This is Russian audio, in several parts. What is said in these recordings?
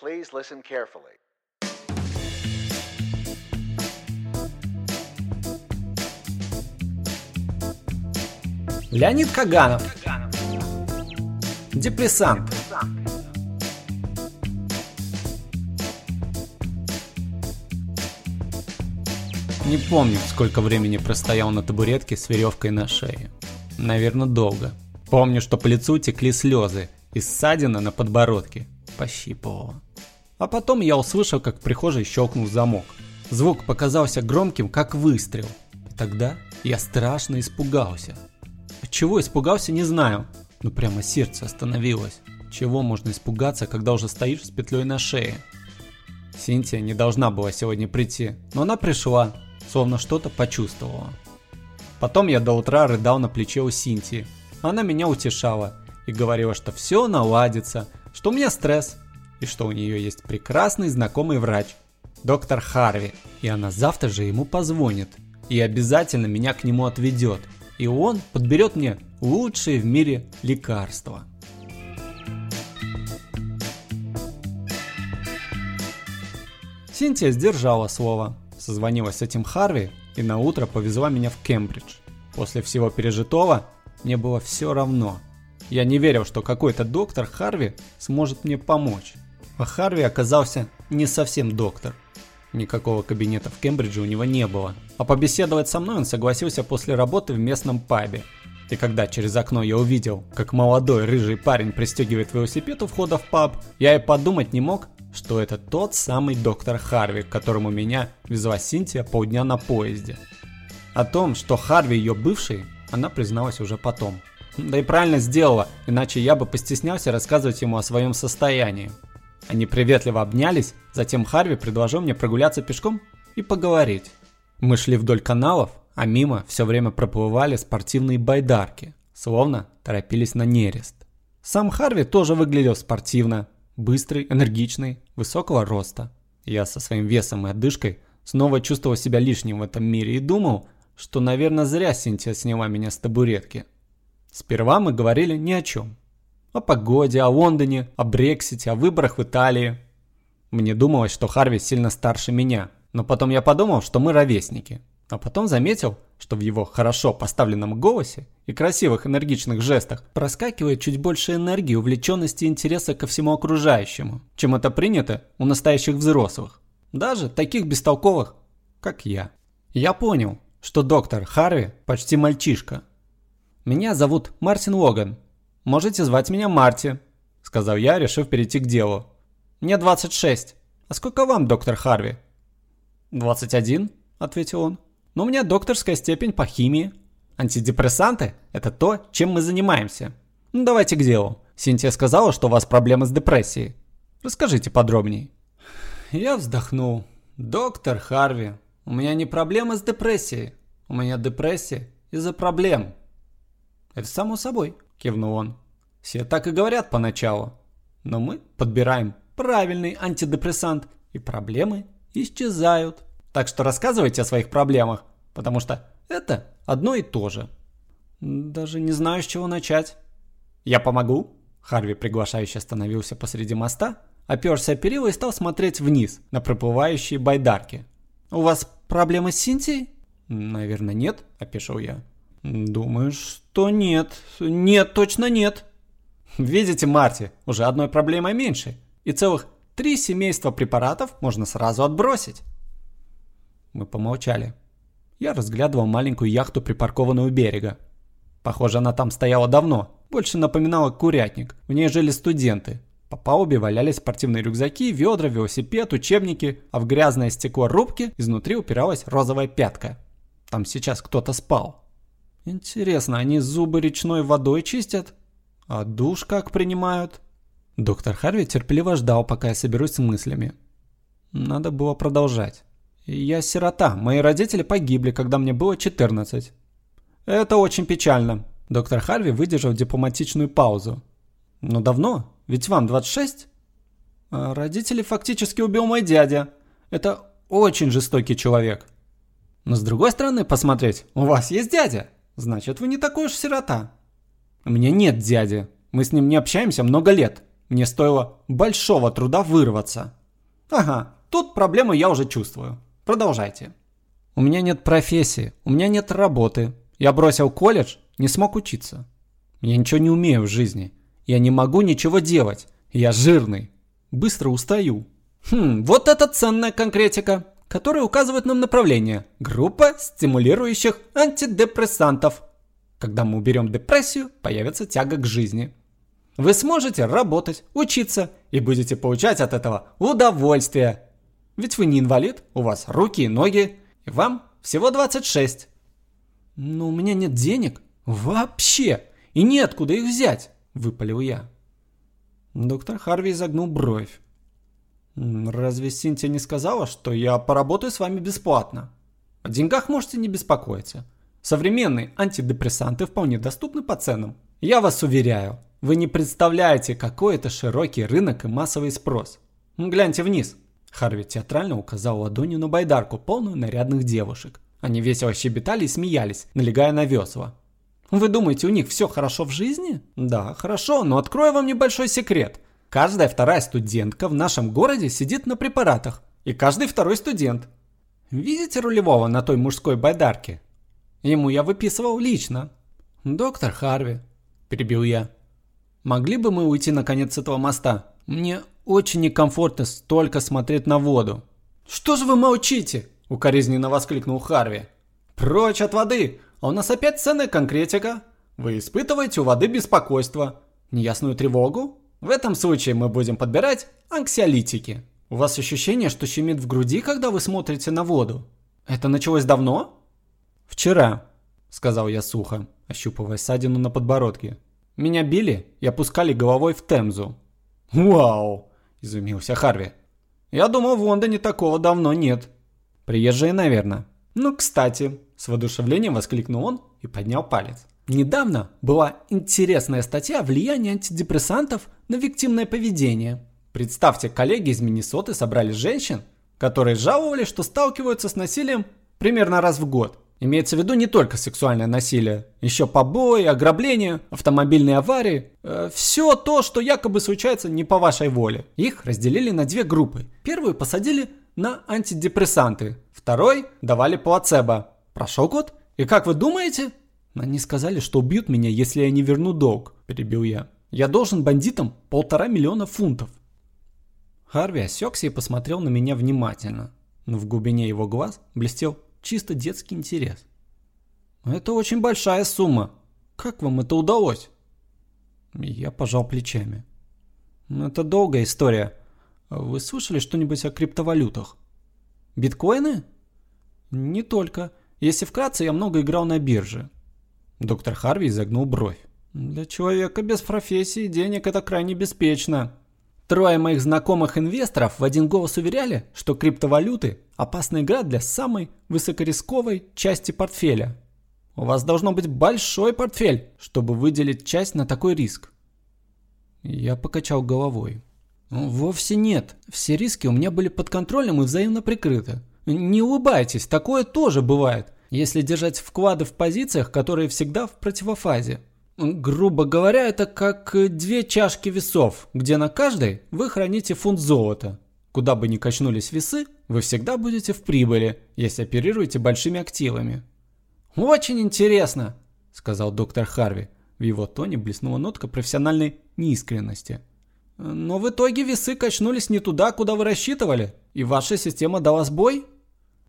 Please listen carefully. Леонид Каганов. Депрессант. Не помню, сколько времени простоял на табуретке с веревкой на шее. Наверное, долго. Помню, что по лицу текли слезы, и ссадина на подбородке пощипывала. А потом я услышал, как в прихожей щелкнул замок. Звук показался громким, как выстрел. И тогда я страшно испугался. От чего испугался, не знаю. Но прямо сердце остановилось. Чего можно испугаться, когда уже стоишь с петлей на шее? Синтия не должна была сегодня прийти, но она пришла, словно что-то почувствовала. Потом я до утра рыдал на плече у Синтии. Она меня утешала и говорила, что все наладится, что у меня стресс, и что у нее есть прекрасный знакомый врач, доктор Харви, и она завтра же ему позвонит и обязательно меня к нему отведет, и он подберет мне лучшие в мире лекарства. Синтия сдержала слово, созвонилась с этим Харви и на утро повезла меня в Кембридж. После всего пережитого мне было все равно. Я не верил, что какой-то доктор Харви сможет мне помочь. Харви оказался не совсем доктор. Никакого кабинета в Кембридже у него не было. А побеседовать со мной он согласился после работы в местном пабе. И когда через окно я увидел, как молодой рыжий парень пристегивает велосипед у входа в паб, я и подумать не мог, что это тот самый доктор Харви, к которому меня везла Синтия полдня на поезде. О том, что Харви ее бывший, она призналась уже потом. Да и правильно сделала, иначе я бы постеснялся рассказывать ему о своем состоянии. Они приветливо обнялись, затем Харви предложил мне прогуляться пешком и поговорить. Мы шли вдоль каналов, а мимо все время проплывали спортивные байдарки, словно торопились на нерест. Сам Харви тоже выглядел спортивно, быстрый, энергичный, высокого роста. Я со своим весом и одышкой снова чувствовал себя лишним в этом мире и думал, что, наверное, зря Синтия сняла меня с табуретки. Сперва мы говорили ни о чем. О погоде, о Лондоне, о Брексите, о выборах в Италии. Мне думалось, что Харви сильно старше меня, но потом я подумал, что мы ровесники. А потом заметил, что в его хорошо поставленном голосе и красивых энергичных жестах проскакивает чуть больше энергии, увлеченности и интереса ко всему окружающему, чем это принято у настоящих взрослых. Даже таких бестолковых, как я. Я понял, что доктор Харви почти мальчишка. Меня зовут Мартин Логан. Можете звать меня Марти, сказал я, решив перейти к делу. Мне 26. А сколько вам, доктор Харви? 21, ответил он. Но у меня докторская степень по химии. Антидепрессанты – это то, чем мы занимаемся. Ну, давайте к делу. Синтия сказала, что у вас проблемы с депрессией. Расскажите подробнее. Я вздохнул. Доктор Харви, у меня не проблемы с депрессией. У меня депрессия из-за проблем. Это само собой, кивнул он. Все так и говорят поначалу. Но мы подбираем правильный антидепрессант, и проблемы исчезают. Так что рассказывайте о своих проблемах, потому что это одно и то же. Даже не знаю, с чего начать. Я помогу? Харви приглашающе остановился посреди моста, оперся о перила и стал смотреть вниз на проплывающие байдарки. «У вас проблемы с Синтией?» «Наверное, нет», – опешил я. «Думаю, что нет. Нет, точно нет». «Видите, Марти, уже одной проблемой меньше. И целых три семейства препаратов можно сразу отбросить». Мы помолчали. Я разглядывал маленькую яхту, припаркованную у берега. Похоже, она там стояла давно. Больше напоминала курятник. В ней жили студенты. По палубе валялись спортивные рюкзаки, ведра, велосипед, учебники, а в грязное стекло рубки изнутри упиралась розовая пятка. Там сейчас кто-то спал. Интересно, они зубы речной водой чистят? А душ как принимают? Доктор Харви терпеливо ждал, пока я соберусь с мыслями. Надо было продолжать. Я сирота. Мои родители погибли, когда мне было 14. Это очень печально. Доктор Харви выдержал дипломатичную паузу. Но давно? Ведь вам 26? А родители фактически убил мой дядя. Это очень жестокий человек. Но с другой стороны посмотреть, у вас есть дядя. Значит, вы не такой уж сирота. У меня нет дяди. Мы с ним не общаемся много лет. Мне стоило большого труда вырваться. Ага, тут проблему я уже чувствую. Продолжайте. У меня нет профессии, у меня нет работы. Я бросил колледж, не смог учиться. Я ничего не умею в жизни. Я не могу ничего делать. Я жирный. Быстро устаю. Хм, вот это ценная конкретика, которая указывает нам направление. Группа стимулирующих антидепрессантов. Когда мы уберем депрессию, появится тяга к жизни. Вы сможете работать, учиться и будете получать от этого удовольствие. Ведь вы не инвалид, у вас руки и ноги, и вам всего 26. Но у меня нет денег. Вообще. И неоткуда их взять, выпалил я. Доктор Харви изогнул бровь. «Разве Синтия не сказала, что я поработаю с вами бесплатно? О деньгах можете не беспокоиться. Современные антидепрессанты вполне доступны по ценам. Я вас уверяю, вы не представляете, какой это широкий рынок и массовый спрос. Гляньте вниз». Харви театрально указал ладонью на байдарку, полную нарядных девушек. Они весело щебетали и смеялись, налегая на весла. Вы думаете, у них все хорошо в жизни? Да, хорошо, но открою вам небольшой секрет. Каждая вторая студентка в нашем городе сидит на препаратах. И каждый второй студент. Видите рулевого на той мужской байдарке? Ему я выписывал лично. Доктор Харви, перебил я. Могли бы мы уйти наконец с этого моста? Мне очень некомфортно столько смотреть на воду. Что же вы молчите? Укоризненно воскликнул Харви. Прочь от воды! А у нас опять ценная конкретика. Вы испытываете у воды беспокойство, неясную тревогу. В этом случае мы будем подбирать анксиолитики. У вас ощущение, что щемит в груди, когда вы смотрите на воду. Это началось давно? Вчера, сказал я сухо, ощупывая ссадину на подбородке. Меня били и опускали головой в Темзу. Вау, изумился Харви. Я думал, в Лондоне такого давно нет. Приезжие, наверное. Ну, кстати, с воодушевлением воскликнул он и поднял палец. Недавно была интересная статья о влиянии антидепрессантов на виктимное поведение. Представьте, коллеги из Миннесоты собрали женщин, которые жаловались, что сталкиваются с насилием примерно раз в год. Имеется в виду не только сексуальное насилие, еще побои, ограбления, автомобильные аварии. Э, все то, что якобы случается не по вашей воле. Их разделили на две группы. Первую посадили на антидепрессанты, второй давали плацебо. Прошел год, и как вы думаете? Они сказали, что убьют меня, если я не верну долг, перебил я. Я должен бандитам полтора миллиона фунтов. Харви осекся и посмотрел на меня внимательно, но в глубине его глаз блестел чисто детский интерес. «Это очень большая сумма. Как вам это удалось?» Я пожал плечами. «Это долгая история. Вы слышали что-нибудь о криптовалютах?» «Биткоины?» «Не только. Если вкратце, я много играл на бирже. Доктор Харви изогнул бровь. Для человека без профессии денег это крайне беспечно. Трое моих знакомых инвесторов в один голос уверяли, что криптовалюты – опасная игра для самой высокорисковой части портфеля. У вас должно быть большой портфель, чтобы выделить часть на такой риск. Я покачал головой. Вовсе нет. Все риски у меня были под контролем и взаимно прикрыты. Не улыбайтесь, такое тоже бывает, если держать вклады в позициях, которые всегда в противофазе. Грубо говоря, это как две чашки весов, где на каждой вы храните фунт золота. Куда бы ни качнулись весы, вы всегда будете в прибыли, если оперируете большими активами. «Очень интересно», — сказал доктор Харви. В его тоне блеснула нотка профессиональной неискренности. «Но в итоге весы качнулись не туда, куда вы рассчитывали, и ваша система дала сбой?»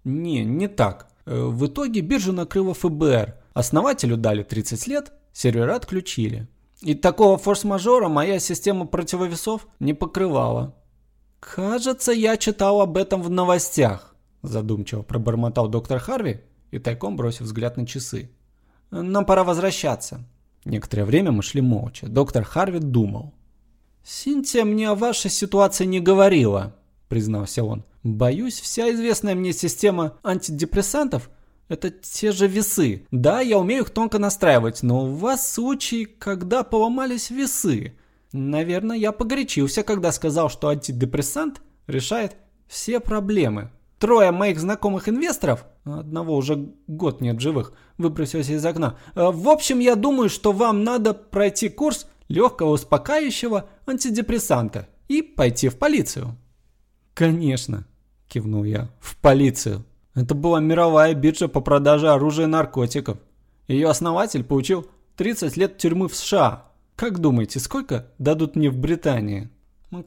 Не, не так. Э, в итоге биржу накрыло ФБР. Основателю дали 30 лет, сервера отключили. И такого форс-мажора моя система противовесов не покрывала. «Кажется, я читал об этом в новостях», задумчиво пробормотал доктор Харви и тайком бросив взгляд на часы. «Нам пора возвращаться». Некоторое время мы шли молча. Доктор Харви думал. «Синтия мне о вашей ситуации не говорила», признался он. Боюсь, вся известная мне система антидепрессантов – это те же весы. Да, я умею их тонко настраивать, но у вас случай, когда поломались весы. Наверное, я погорячился, когда сказал, что антидепрессант решает все проблемы. Трое моих знакомых инвесторов, одного уже год нет живых, выбросились из окна. Э, в общем, я думаю, что вам надо пройти курс легкого успокаивающего антидепрессанта и пойти в полицию. «Конечно», – кивнул я, – «в полицию». Это была мировая биржа по продаже оружия и наркотиков. Ее основатель получил 30 лет тюрьмы в США. Как думаете, сколько дадут мне в Британии?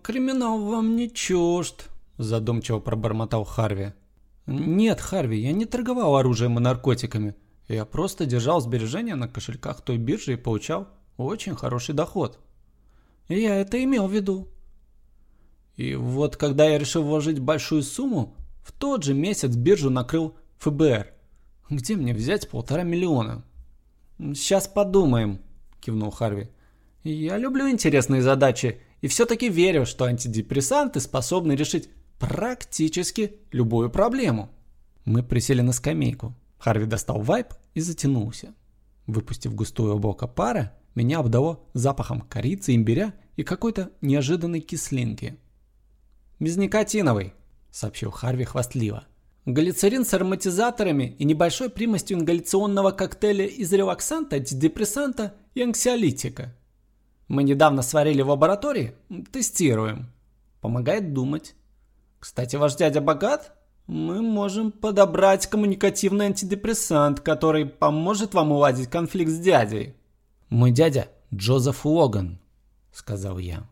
Криминал вам не чужд, задумчиво пробормотал Харви. Нет, Харви, я не торговал оружием и наркотиками. Я просто держал сбережения на кошельках той биржи и получал очень хороший доход. И я это имел в виду. И вот когда я решил вложить большую сумму, в тот же месяц биржу накрыл ФБР. Где мне взять полтора миллиона? Сейчас подумаем, кивнул Харви. Я люблю интересные задачи и все-таки верю, что антидепрессанты способны решить практически любую проблему. Мы присели на скамейку. Харви достал вайп и затянулся. Выпустив густое облако пара, меня обдало запахом корицы, имбиря и какой-то неожиданной кислинки. «Безникотиновый», — сообщил Харви хвастливо. Глицерин с ароматизаторами и небольшой примостью ингаляционного коктейля из релаксанта, антидепрессанта и анксиолитика. Мы недавно сварили в лаборатории, тестируем. Помогает думать. Кстати, ваш дядя богат? Мы можем подобрать коммуникативный антидепрессант, который поможет вам уладить конфликт с дядей. Мой дядя Джозеф Логан, сказал я.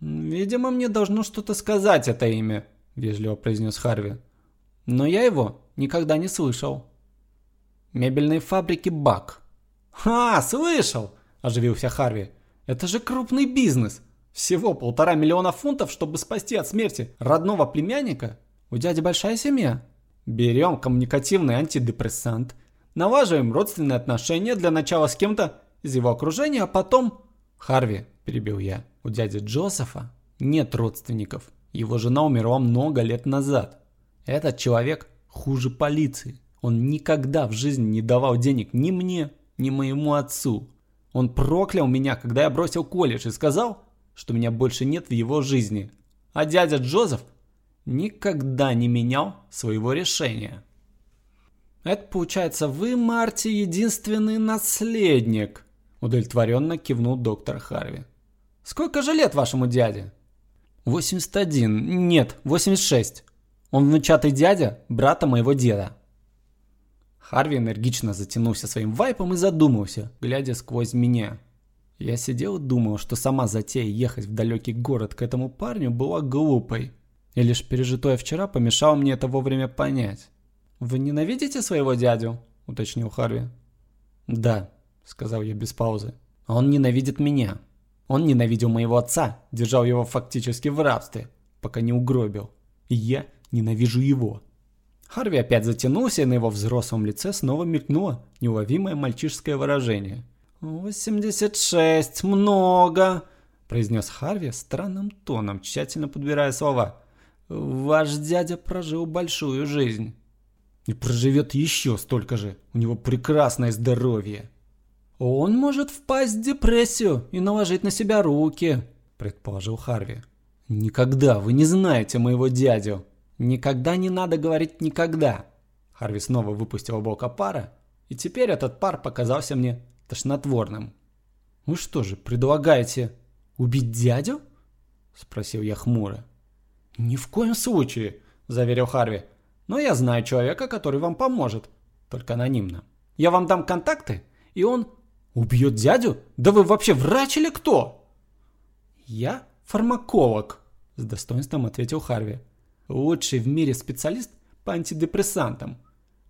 Видимо, мне должно что-то сказать это имя, вежливо произнес Харви. Но я его никогда не слышал. Мебельные фабрики Бак. «Ха, слышал!» – оживился Харви. «Это же крупный бизнес. Всего полтора миллиона фунтов, чтобы спасти от смерти родного племянника. У дяди большая семья. Берем коммуникативный антидепрессант, налаживаем родственные отношения для начала с кем-то из его окружения, а потом... Харви, перебил я, у дяди Джозефа нет родственников. Его жена умерла много лет назад. Этот человек хуже полиции. Он никогда в жизни не давал денег ни мне, ни моему отцу. Он проклял меня, когда я бросил колледж и сказал, что меня больше нет в его жизни. А дядя Джозеф никогда не менял своего решения. Это получается, вы, Марти, единственный наследник, удовлетворенно кивнул доктор Харви. Сколько же лет вашему дяде? 81. Нет, 86. Он внучатый дядя брата моего деда. Харви энергично затянулся своим вайпом и задумался, глядя сквозь меня. Я сидел и думал, что сама затея ехать в далекий город к этому парню была глупой. И лишь пережитое вчера помешало мне это вовремя понять. «Вы ненавидите своего дядю?» – уточнил Харви. «Да», – сказал я без паузы. «А он ненавидит меня. Он ненавидел моего отца, держал его фактически в рабстве, пока не угробил. И я Ненавижу его. Харви опять затянулся, и на его взрослом лице снова мелькнуло неуловимое мальчишеское выражение. «Восемьдесят шесть, много!» – произнес Харви странным тоном, тщательно подбирая слова. «Ваш дядя прожил большую жизнь». «И проживет еще столько же. У него прекрасное здоровье». «Он может впасть в депрессию и наложить на себя руки», – предположил Харви. «Никогда вы не знаете моего дядю», Никогда не надо говорить «никогда». Харви снова выпустил облако пара, и теперь этот пар показался мне тошнотворным. «Вы что же, предлагаете убить дядю?» – спросил я хмуро. «Ни в коем случае», – заверил Харви. «Но я знаю человека, который вам поможет, только анонимно. Я вам дам контакты, и он убьет дядю? Да вы вообще врач или кто?» «Я фармаколог», – с достоинством ответил Харви. Лучший в мире специалист по антидепрессантам.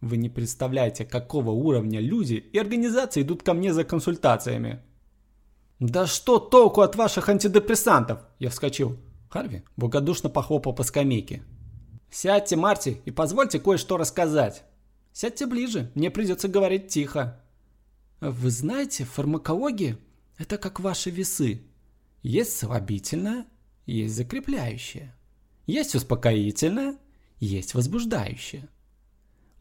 Вы не представляете, какого уровня люди и организации идут ко мне за консультациями. «Да что толку от ваших антидепрессантов?» Я вскочил. Харви благодушно похлопал по скамейке. «Сядьте, Марти, и позвольте кое-что рассказать. Сядьте ближе, мне придется говорить тихо». «Вы знаете, фармакология – это как ваши весы. Есть слабительное, есть закрепляющее. Есть успокоительное, есть возбуждающее.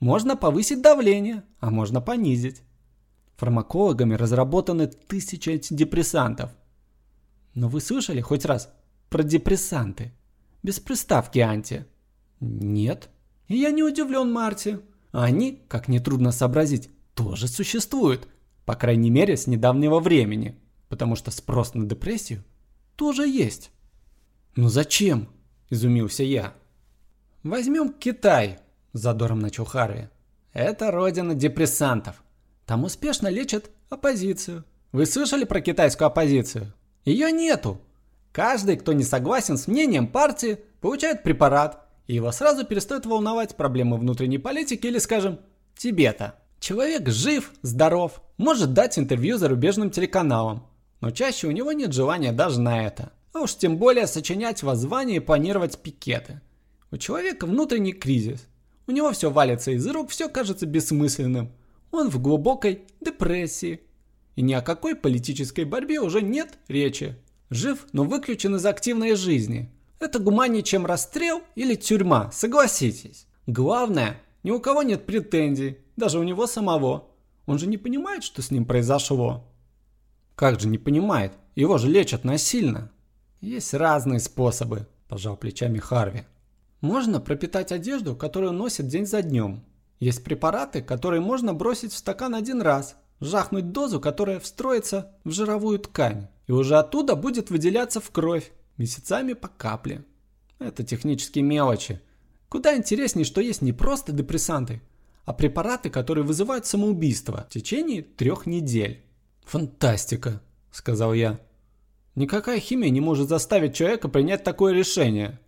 Можно повысить давление, а можно понизить. Фармакологами разработаны тысячи антидепрессантов. Но вы слышали хоть раз про депрессанты? Без приставки «анти». Нет. И я не удивлен, Марти. Они, как нетрудно сообразить, тоже существуют. По крайней мере, с недавнего времени. потому что спрос на депрессию тоже есть. «Ну зачем?» – изумился я. «Возьмем Китай», – задором начал Харви. «Это родина депрессантов. Там успешно лечат оппозицию. Вы слышали про китайскую оппозицию? Ее нету. Каждый, кто не согласен с мнением партии, получает препарат, и его сразу перестают волновать проблемы внутренней политики или, скажем, Тибета. Человек жив, здоров, может дать интервью зарубежным телеканалам, но чаще у него нет желания даже на это. А уж тем более сочинять воззвания и планировать пикеты. У человека внутренний кризис. У него все валится из рук, все кажется бессмысленным. Он в глубокой депрессии. И ни о какой политической борьбе уже нет речи. Жив, но выключен из активной жизни. Это гуманнее, чем расстрел или тюрьма, согласитесь. Главное, ни у кого нет претензий, даже у него самого. Он же не понимает, что с ним произошло. Как же не понимает? Его же лечат насильно. Есть разные способы, пожал плечами Харви. Можно пропитать одежду, которую носит день за днем. Есть препараты, которые можно бросить в стакан один раз, жахнуть дозу, которая встроится в жировую ткань, и уже оттуда будет выделяться в кровь, месяцами по капле. Это технические мелочи. Куда интереснее, что есть не просто депрессанты, а препараты, которые вызывают самоубийство в течение трех недель. «Фантастика», — сказал я. «Никакая химия не может заставить человека принять такое решение».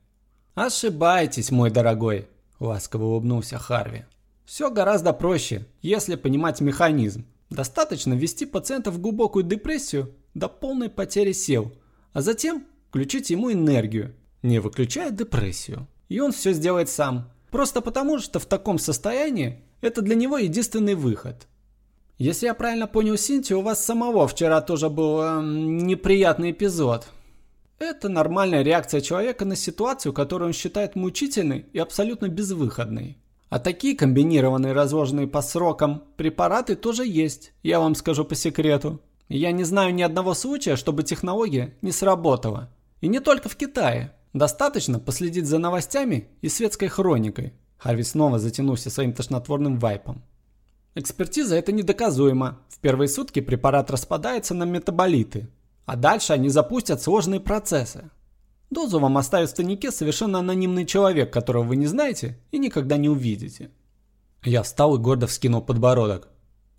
«Ошибаетесь, мой дорогой», — ласково улыбнулся Харви. «Все гораздо проще, если понимать механизм. Достаточно ввести пациента в глубокую депрессию до полной потери сил, а затем включить ему энергию, не выключая депрессию. И он все сделает сам, просто потому что в таком состоянии это для него единственный выход. Если я правильно понял Синтию, у вас самого вчера тоже был э, неприятный эпизод. Это нормальная реакция человека на ситуацию, которую он считает мучительной и абсолютно безвыходной. А такие комбинированные, разложенные по срокам препараты тоже есть, я вам скажу по секрету. Я не знаю ни одного случая, чтобы технология не сработала. И не только в Китае. Достаточно последить за новостями и светской хроникой. Харви снова затянулся своим тошнотворным вайпом. Экспертиза это недоказуемо. В первые сутки препарат распадается на метаболиты. А дальше они запустят сложные процессы. Дозу вам оставит в тайнике совершенно анонимный человек, которого вы не знаете и никогда не увидите. Я встал и гордо вскинул подбородок.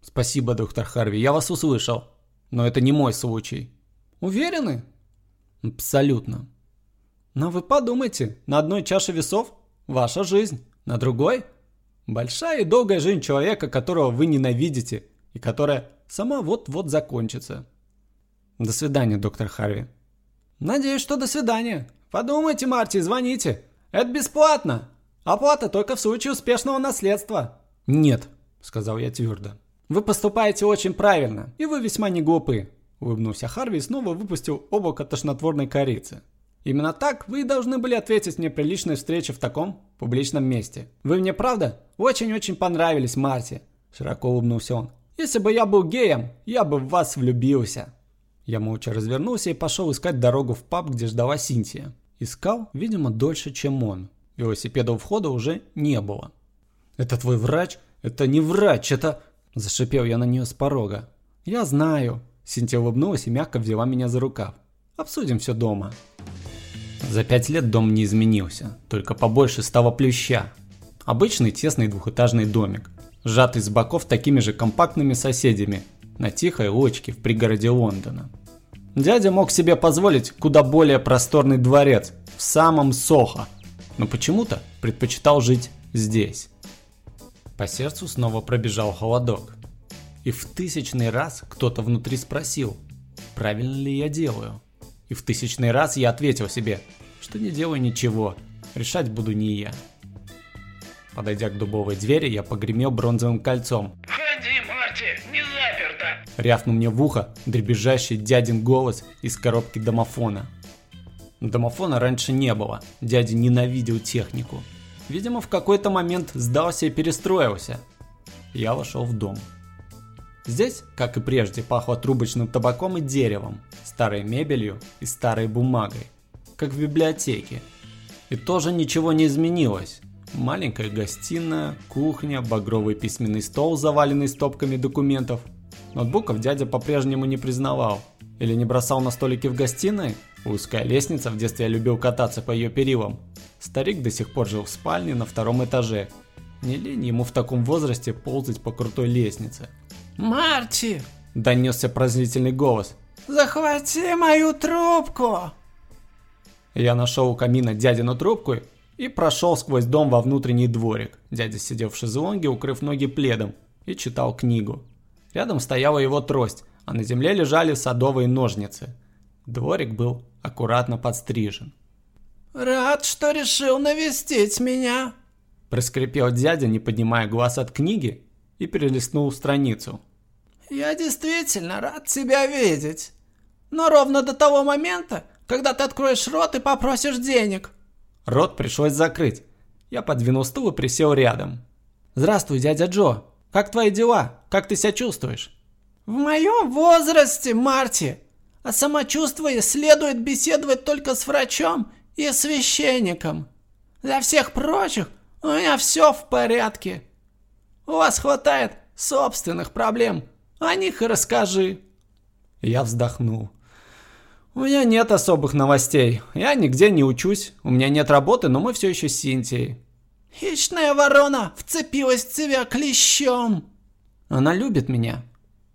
Спасибо, доктор Харви, я вас услышал. Но это не мой случай. Уверены? Абсолютно. Но вы подумайте, на одной чаше весов ваша жизнь, на другой большая и долгая жизнь человека, которого вы ненавидите и которая сама вот-вот закончится. До свидания, доктор Харви. Надеюсь, что до свидания. Подумайте, Марти, звоните. Это бесплатно. Оплата только в случае успешного наследства. Нет, сказал я твердо. «Вы поступаете очень правильно, и вы весьма не глупы», – улыбнулся Харви и снова выпустил облако тошнотворной корицы. «Именно так вы должны были ответить мне при личной встрече в таком публичном месте. Вы мне, правда, очень-очень понравились, Марти», – широко улыбнулся он. «Если бы я был геем, я бы в вас влюбился». Я молча развернулся и пошел искать дорогу в паб, где ждала Синтия. Искал, видимо, дольше, чем он. Велосипеда у входа уже не было. «Это твой врач? Это не врач, это...» Зашипел я на нее с порога. «Я знаю». Синтия улыбнулась и мягко взяла меня за рукав. «Обсудим все дома». За пять лет дом не изменился, только побольше стало плюща. Обычный тесный двухэтажный домик, сжатый с боков такими же компактными соседями, на тихой лочке в пригороде Лондона. Дядя мог себе позволить куда более просторный дворец в самом Сохо, но почему-то предпочитал жить здесь. По сердцу снова пробежал холодок. И в тысячный раз кто-то внутри спросил, правильно ли я делаю. И в тысячный раз я ответил себе, что не делаю ничего, решать буду не я. Подойдя к дубовой двери, я погремел бронзовым кольцом. «Входи, Марти, не заперто!» Рявкнул мне в ухо дребезжащий дядин голос из коробки домофона. Домофона раньше не было, дядя ненавидел технику. Видимо, в какой-то момент сдался и перестроился. Я вошел в дом. Здесь, как и прежде, пахло трубочным табаком и деревом, старой мебелью и старой бумагой, как в библиотеке. И тоже ничего не изменилось. Маленькая гостиная, кухня, багровый письменный стол, заваленный стопками документов. Ноутбуков дядя по-прежнему не признавал. Или не бросал на столики в гостиной? Узкая лестница, в детстве я любил кататься по ее перилам. Старик до сих пор жил в спальне на втором этаже. Не лень ему в таком возрасте ползать по крутой лестнице. «Марти!» – донесся пронзительный голос. «Захвати мою трубку!» Я нашел у камина дядину трубку и прошел сквозь дом во внутренний дворик. Дядя сидел в шезлонге, укрыв ноги пледом, и читал книгу. Рядом стояла его трость, а на земле лежали садовые ножницы. Дворик был аккуратно подстрижен. «Рад, что решил навестить меня!» Проскрипел дядя, не поднимая глаз от книги, и перелистнул страницу. «Я действительно рад тебя видеть. Но ровно до того момента, когда ты откроешь рот и попросишь денег». Рот пришлось закрыть. Я подвинул стул и присел рядом. «Здравствуй, дядя Джо. Как твои дела? Как ты себя чувствуешь?» «В моем возрасте, Марти, о самочувствии следует беседовать только с врачом и священником. Для всех прочих у меня все в порядке. У вас хватает собственных проблем, о них и расскажи». Я вздохнул. У меня нет особых новостей. Я нигде не учусь. У меня нет работы, но мы все еще с Синтией. Хищная ворона вцепилась в тебя клещом. Она любит меня.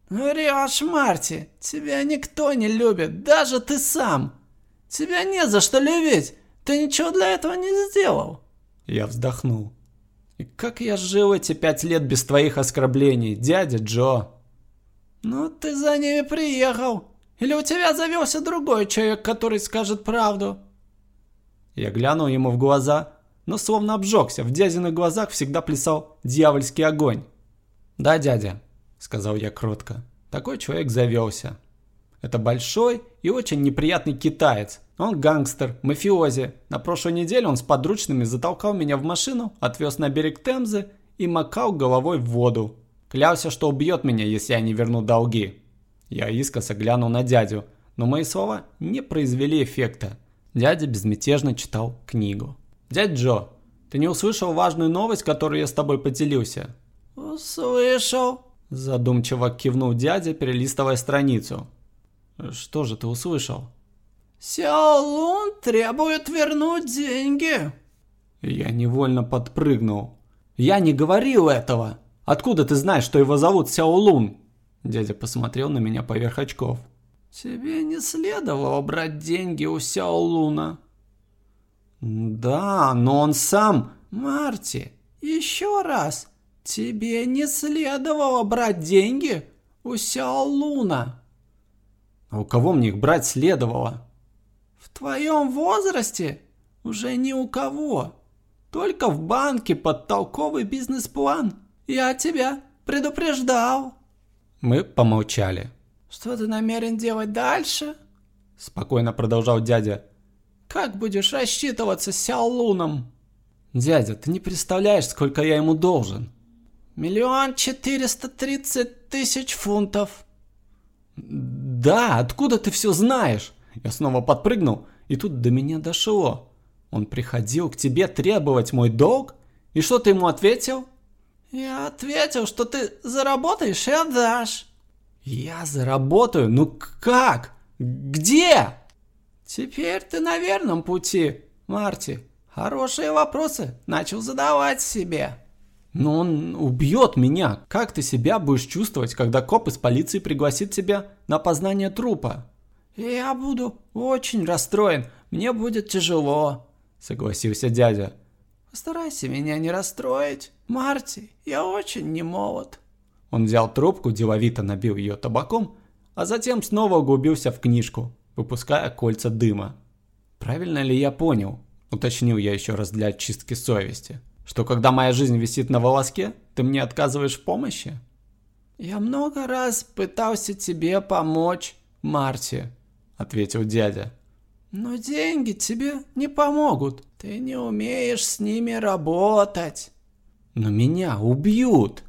Врешь, Марти. Тебя никто не любит, даже ты сам. Тебя не за что любить. Ты ничего для этого не сделал. Я вздохнул. И как я жил эти пять лет без твоих оскорблений, дядя Джо? Ну, ты за ними приехал. Или у тебя завелся другой человек, который скажет правду?» Я глянул ему в глаза, но словно обжегся. В дядиных глазах всегда плясал дьявольский огонь. «Да, дядя», — сказал я кротко, — «такой человек завелся. Это большой и очень неприятный китаец. Он гангстер, мафиози. На прошлой неделе он с подручными затолкал меня в машину, отвез на берег Темзы и макал головой в воду. Клялся, что убьет меня, если я не верну долги. Я искоса глянул на дядю, но мои слова не произвели эффекта. Дядя безмятежно читал книгу. «Дядь Джо, ты не услышал важную новость, которую я с тобой поделился?» «Услышал», – задумчиво кивнул дядя, перелистывая страницу. «Что же ты услышал?» «Сяо Лун требует вернуть деньги». Я невольно подпрыгнул. «Я не говорил этого! Откуда ты знаешь, что его зовут Сяо Лун?» Дядя посмотрел на меня поверх очков. «Тебе не следовало брать деньги у Сяо Луна». «Да, но он сам...» «Марти, еще раз, тебе не следовало брать деньги у Сяо Луна». «А у кого мне их брать следовало?» «В твоем возрасте уже ни у кого. Только в банке под толковый бизнес-план. Я тебя предупреждал». Мы помолчали. «Что ты намерен делать дальше?» Спокойно продолжал дядя. «Как будешь рассчитываться с Сяолуном?» «Дядя, ты не представляешь, сколько я ему должен». «Миллион четыреста тридцать тысяч фунтов». «Да, откуда ты все знаешь?» Я снова подпрыгнул, и тут до меня дошло. Он приходил к тебе требовать мой долг? И что ты ему ответил? «Я ответил, что ты заработаешь и отдашь». «Я заработаю? Ну как? Где?» «Теперь ты на верном пути, Марти. Хорошие вопросы начал задавать себе». «Но он убьет меня. Как ты себя будешь чувствовать, когда коп из полиции пригласит тебя на опознание трупа?» «Я буду очень расстроен. Мне будет тяжело», — согласился дядя. Постарайся меня не расстроить. Марти, я очень не молод. Он взял трубку, деловито набил ее табаком, а затем снова углубился в книжку, выпуская кольца дыма. «Правильно ли я понял?» – уточнил я еще раз для очистки совести. «Что когда моя жизнь висит на волоске, ты мне отказываешь в помощи?» «Я много раз пытался тебе помочь, Марти», – ответил дядя. Но деньги тебе не помогут. Ты не умеешь с ними работать. Но меня убьют.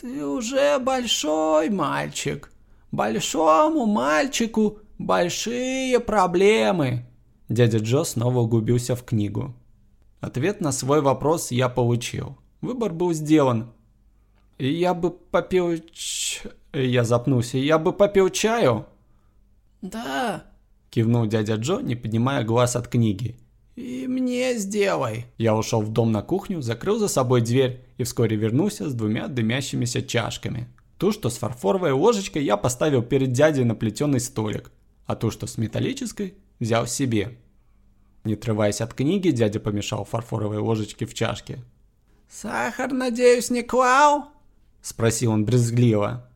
Ты уже большой мальчик. Большому мальчику большие проблемы. Дядя Джо снова углубился в книгу. Ответ на свой вопрос я получил. Выбор был сделан. Я бы попил... Ч... Я запнулся. Я бы попил чаю. Да, Кивнул дядя Джо, не поднимая глаз от книги. и мне сделай. Я ушел в дом на кухню, закрыл за собой дверь и вскоре вернулся с двумя дымящимися чашками. Ту, что с фарфоровой ложечкой, я поставил перед дядей на плетеный столик, а ту, что с металлической, взял себе. Не отрываясь от книги, дядя помешал фарфоровой ложечке в чашке. Сахар, надеюсь, не клал? Спросил он брезгливо.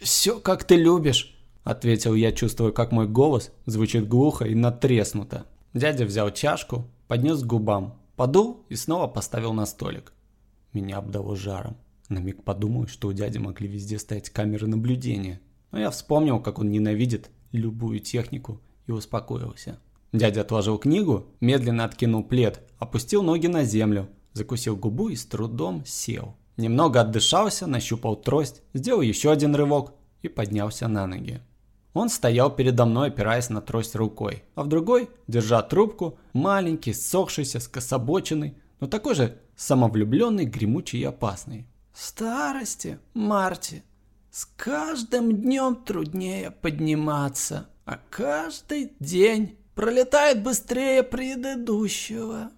«Все, как ты любишь», — ответил я, чувствуя, как мой голос звучит глухо и натреснуто. Дядя взял чашку, поднес к губам, подул и снова поставил на столик. Меня обдало жаром. На миг подумал, что у дяди могли везде стоять камеры наблюдения. Но я вспомнил, как он ненавидит любую технику и успокоился. Дядя отложил книгу, медленно откинул плед, опустил ноги на землю, закусил губу и с трудом сел. Немного отдышался, нащупал трость, сделал еще один рывок и поднялся на ноги. Он стоял передо мной, опираясь на трость рукой, а в другой, держа трубку, маленький, сохшийся, скособоченный, но такой же самовлюбленный, гремучий и опасный. Старости, Марти, с каждым днем труднее подниматься, а каждый день пролетает быстрее предыдущего.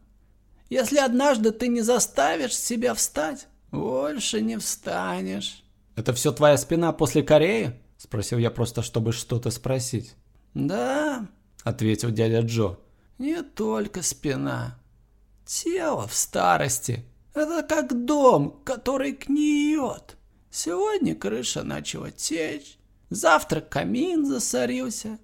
Если однажды ты не заставишь себя встать, больше не встанешь. «Это все твоя спина после Кореи?» – спросил я просто, чтобы что-то спросить. Да, – ответил дядя Джо. не только спина. Тело в старости – это как дом, который гниет. Сегодня крыша начала течь, завтра камин засорился,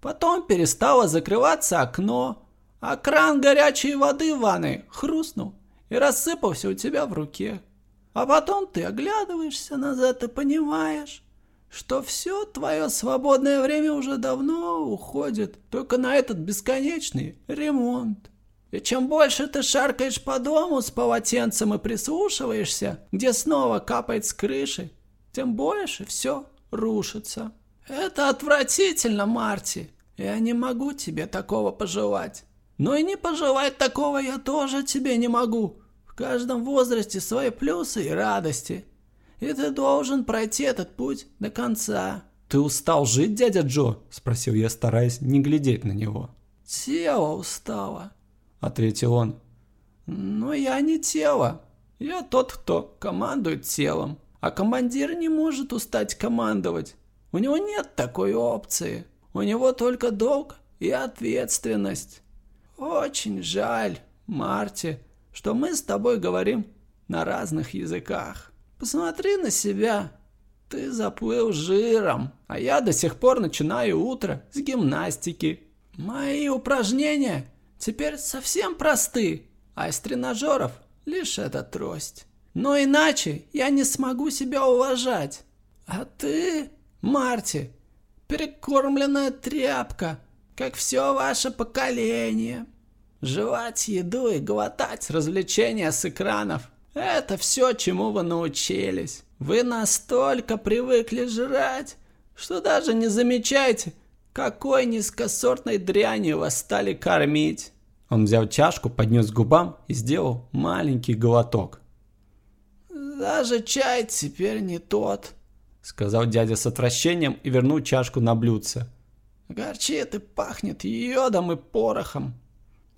потом перестало закрываться окно, а кран горячей воды в ванной хрустнул и рассыпался у тебя в руке. А потом ты оглядываешься назад и понимаешь, что все твое свободное время уже давно уходит только на этот бесконечный ремонт. И чем больше ты шаркаешь по дому с полотенцем и прислушиваешься, где снова капает с крыши, тем больше все рушится. Это отвратительно, Марти. Я не могу тебе такого пожелать. Но и не пожелать такого я тоже тебе не могу. В каждом возрасте свои плюсы и радости. И ты должен пройти этот путь до конца. «Ты устал жить, дядя Джо?» – спросил я, стараясь не глядеть на него. Тело устало. – ответил он. Но я не тело. Я тот, кто командует телом. А командир не может устать командовать. У него нет такой опции. У него только долг и ответственность. Очень жаль, Марти, что мы с тобой говорим на разных языках. Посмотри на себя. Ты заплыл жиром, а я до сих пор начинаю утро с гимнастики. Мои упражнения теперь совсем просты, а из тренажеров лишь эта трость. Но иначе я не смогу себя уважать. А ты, Марти, перекормленная тряпка, как все ваше поколение. Жевать еду и глотать развлечения с экранов – это все, чему вы научились. Вы настолько привыкли жрать, что даже не замечаете, какой низкосортной дрянью вас стали кормить. Он взял чашку, поднес к губам и сделал маленький глоток. Даже чай теперь не тот. Сказал дядя с отвращением и вернул чашку на блюдце. Горчит и пахнет йодом и порохом.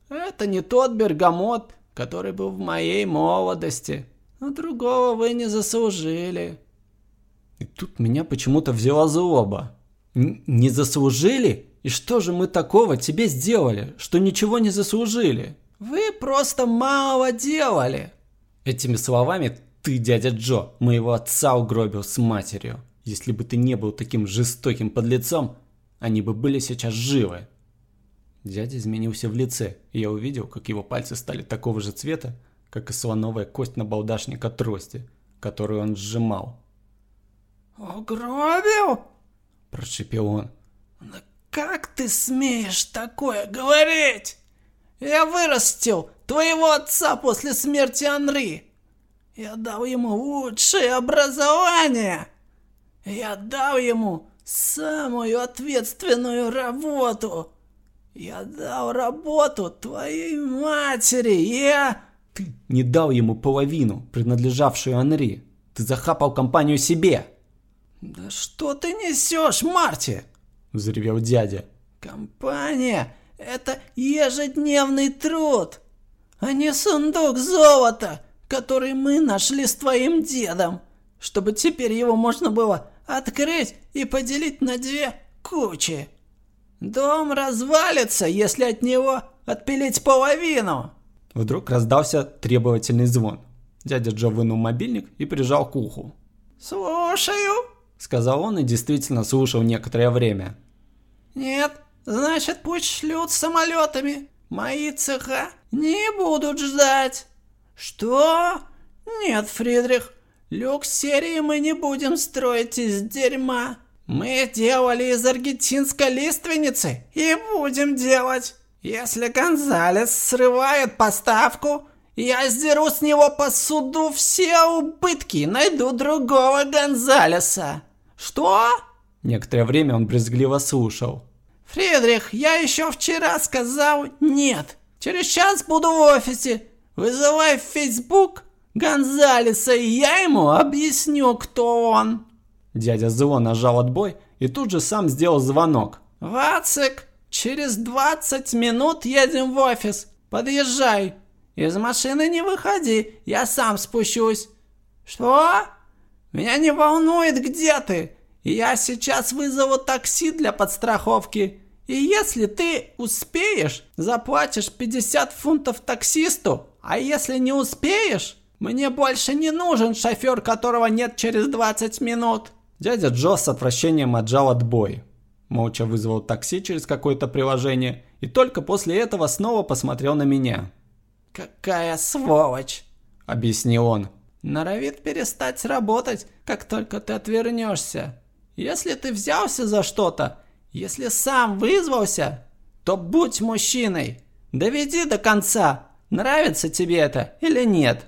Это не тот бергамот, который был в моей молодости. Но другого вы не заслужили. И тут меня почему-то взяла злоба. Не заслужили? И что же мы такого тебе сделали, что ничего не заслужили? Вы просто мало делали. Этими словами ты, дядя Джо, моего отца угробил с матерью. Если бы ты не был таким жестоким подлецом, они бы были сейчас живы. Дядя изменился в лице, и я увидел, как его пальцы стали такого же цвета, как и слоновая кость на балдашника трости, которую он сжимал. Угробил? Прошипел он. Да как ты смеешь такое говорить? Я вырастил твоего отца после смерти Анри. Я дал ему лучшее образование. Я дал ему самую ответственную работу. Я дал работу твоей матери. Я... Ты не дал ему половину, принадлежавшую Анри. Ты захапал компанию себе. Да что ты несешь, Марти? взревел дядя. Компания – это ежедневный труд, а не сундук золота, который мы нашли с твоим дедом, чтобы теперь его можно было открыть и поделить на две кучи. Дом развалится, если от него отпилить половину. Вдруг раздался требовательный звон. Дядя Джо вынул мобильник и прижал к уху. «Слушаю», — сказал он и действительно слушал некоторое время. «Нет, значит пусть шлют самолетами. Мои цеха не будут ждать». «Что? Нет, Фридрих, люк серии мы не будем строить из дерьма. Мы делали из аргентинской лиственницы и будем делать. Если Гонзалес срывает поставку, я сдеру с него по суду все убытки и найду другого Гонзалеса. Что? Некоторое время он брезгливо слушал. Фридрих, я еще вчера сказал нет. Через час буду в офисе. Вызывай в Facebook Гонзалеса, и я ему объясню, кто он. Дядя зло нажал отбой и тут же сам сделал звонок. «Вацик, через 20 минут едем в офис. Подъезжай. Из машины не выходи, я сам спущусь». «Что? Меня не волнует, где ты. Я сейчас вызову такси для подстраховки. И если ты успеешь, заплатишь 50 фунтов таксисту, а если не успеешь, мне больше не нужен шофер, которого нет через 20 минут». Дядя Джо с отвращением отжал отбой. Молча вызвал такси через какое-то приложение и только после этого снова посмотрел на меня. «Какая сволочь!» – объяснил он. «Норовит перестать работать, как только ты отвернешься. Если ты взялся за что-то, если сам вызвался, то будь мужчиной. Доведи до конца, нравится тебе это или нет».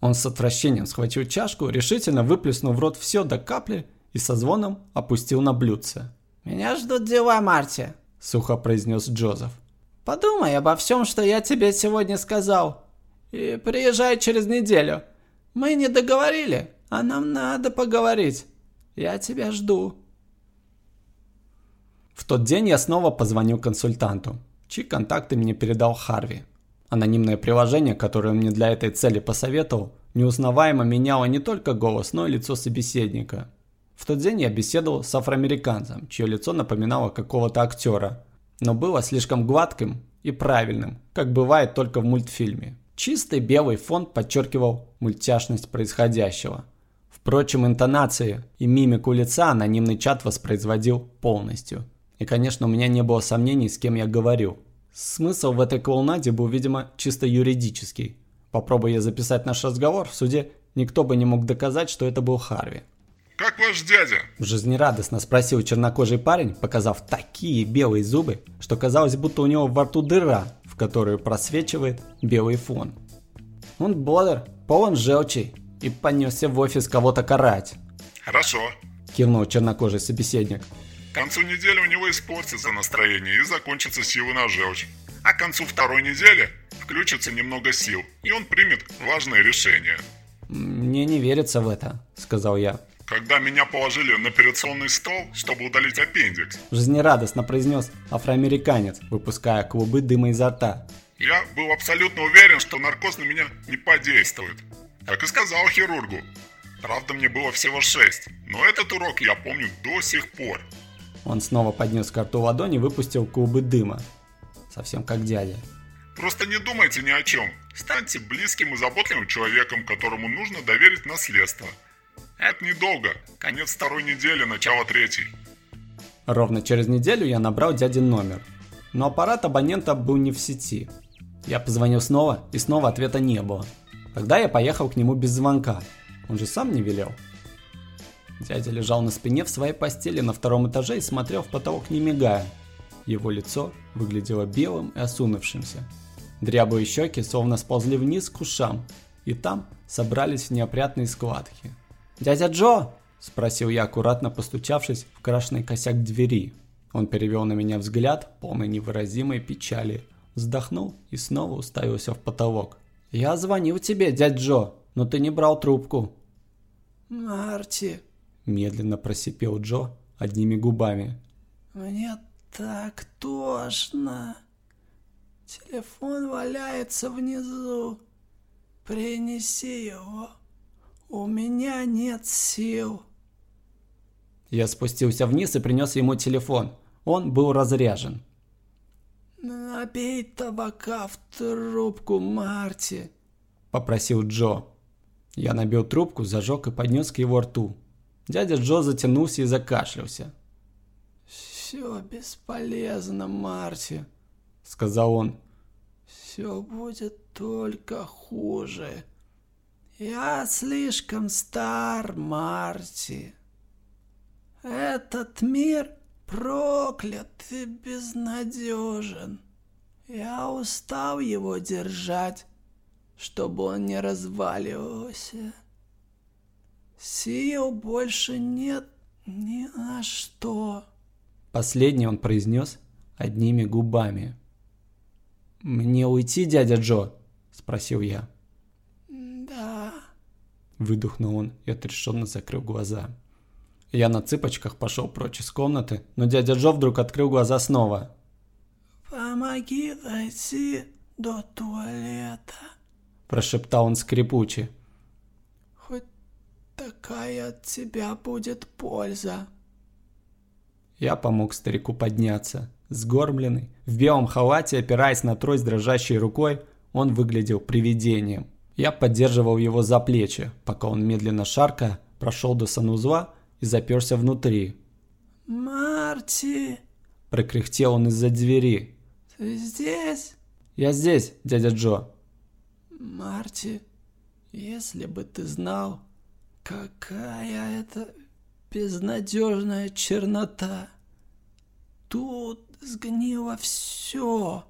Он с отвращением схватил чашку, решительно выплеснул в рот все до капли и со звоном опустил на блюдце. «Меня ждут дела, Марти», — сухо произнес Джозеф. «Подумай обо всем, что я тебе сегодня сказал. И приезжай через неделю. Мы не договорили, а нам надо поговорить. Я тебя жду». В тот день я снова позвонил консультанту, чьи контакты мне передал Харви. Анонимное приложение, которое мне для этой цели посоветовал, неузнаваемо меняло не только голос, но и лицо собеседника. В тот день я беседовал с афроамериканцем, чье лицо напоминало какого-то актера, но было слишком гладким и правильным, как бывает только в мультфильме. Чистый белый фон подчеркивал мультяшность происходящего. Впрочем, интонации и мимику лица анонимный чат воспроизводил полностью. И, конечно, у меня не было сомнений, с кем я говорю – Смысл в этой клоунаде был, видимо, чисто юридический. Попробуя я записать наш разговор, в суде никто бы не мог доказать, что это был Харви. «Как ваш дядя?» Жизнерадостно спросил чернокожий парень, показав такие белые зубы, что казалось, будто у него во рту дыра, в которую просвечивает белый фон. Он бодр, полон желчи и понесся в офис кого-то карать. «Хорошо», – кивнул чернокожий собеседник. К концу недели у него испортится настроение и закончится силы на желчь. А к концу второй недели включится немного сил, и он примет важное решение. «Мне не верится в это», — сказал я. «Когда меня положили на операционный стол, чтобы удалить аппендикс», — жизнерадостно произнес афроамериканец, выпуская клубы дыма изо рта. «Я был абсолютно уверен, что наркоз на меня не подействует. Как и сказал хирургу. Правда, мне было всего шесть, но этот урок я помню до сих пор. Он снова поднес к рту ладони и выпустил клубы дыма. Совсем как дядя. Просто не думайте ни о чем. Станьте близким и заботливым человеком, которому нужно доверить наследство. Это недолго. Конец второй недели, начало третьей. Ровно через неделю я набрал дядин номер. Но аппарат абонента был не в сети. Я позвонил снова, и снова ответа не было. Тогда я поехал к нему без звонка. Он же сам не велел. Дядя лежал на спине в своей постели на втором этаже и смотрел в потолок не мигая. Его лицо выглядело белым и осунувшимся. Дряблые щеки словно сползли вниз к ушам, и там собрались в неопрятные складки. «Дядя Джо!» – спросил я, аккуратно постучавшись в крашеный косяк двери. Он перевел на меня взгляд, полный невыразимой печали, вздохнул и снова уставился в потолок. «Я звонил тебе, дядь Джо, но ты не брал трубку». «Марти», Медленно просипел Джо одними губами. Мне так тошно. Телефон валяется внизу. Принеси его. У меня нет сил. Я спустился вниз и принес ему телефон. Он был разряжен. «Набей табака в трубку, Марти», — попросил Джо. Я набил трубку, зажег и поднес к его рту. Дядя Джо затянулся и закашлялся. «Все бесполезно, Марти», — сказал он. «Все будет только хуже. Я слишком стар, Марти. Этот мир проклят и безнадежен. Я устал его держать, чтобы он не разваливался. Сил больше нет ни на что. Последний он произнес одними губами. «Мне уйти, дядя Джо?» – спросил я. «Да». Выдохнул он и отрешенно закрыл глаза. Я на цыпочках пошел прочь из комнаты, но дядя Джо вдруг открыл глаза снова. «Помоги дойти до туалета», – прошептал он скрипуче. «Хоть такая от тебя будет польза». Я помог старику подняться. Сгорбленный, в белом халате, опираясь на трость дрожащей рукой, он выглядел привидением. Я поддерживал его за плечи, пока он медленно шаркая прошел до санузла и заперся внутри. «Марти!» – прокряхтел он из-за двери. «Ты здесь?» «Я здесь, дядя Джо». «Марти, если бы ты знал, какая это безнадежная чернота. Тут сгнило все.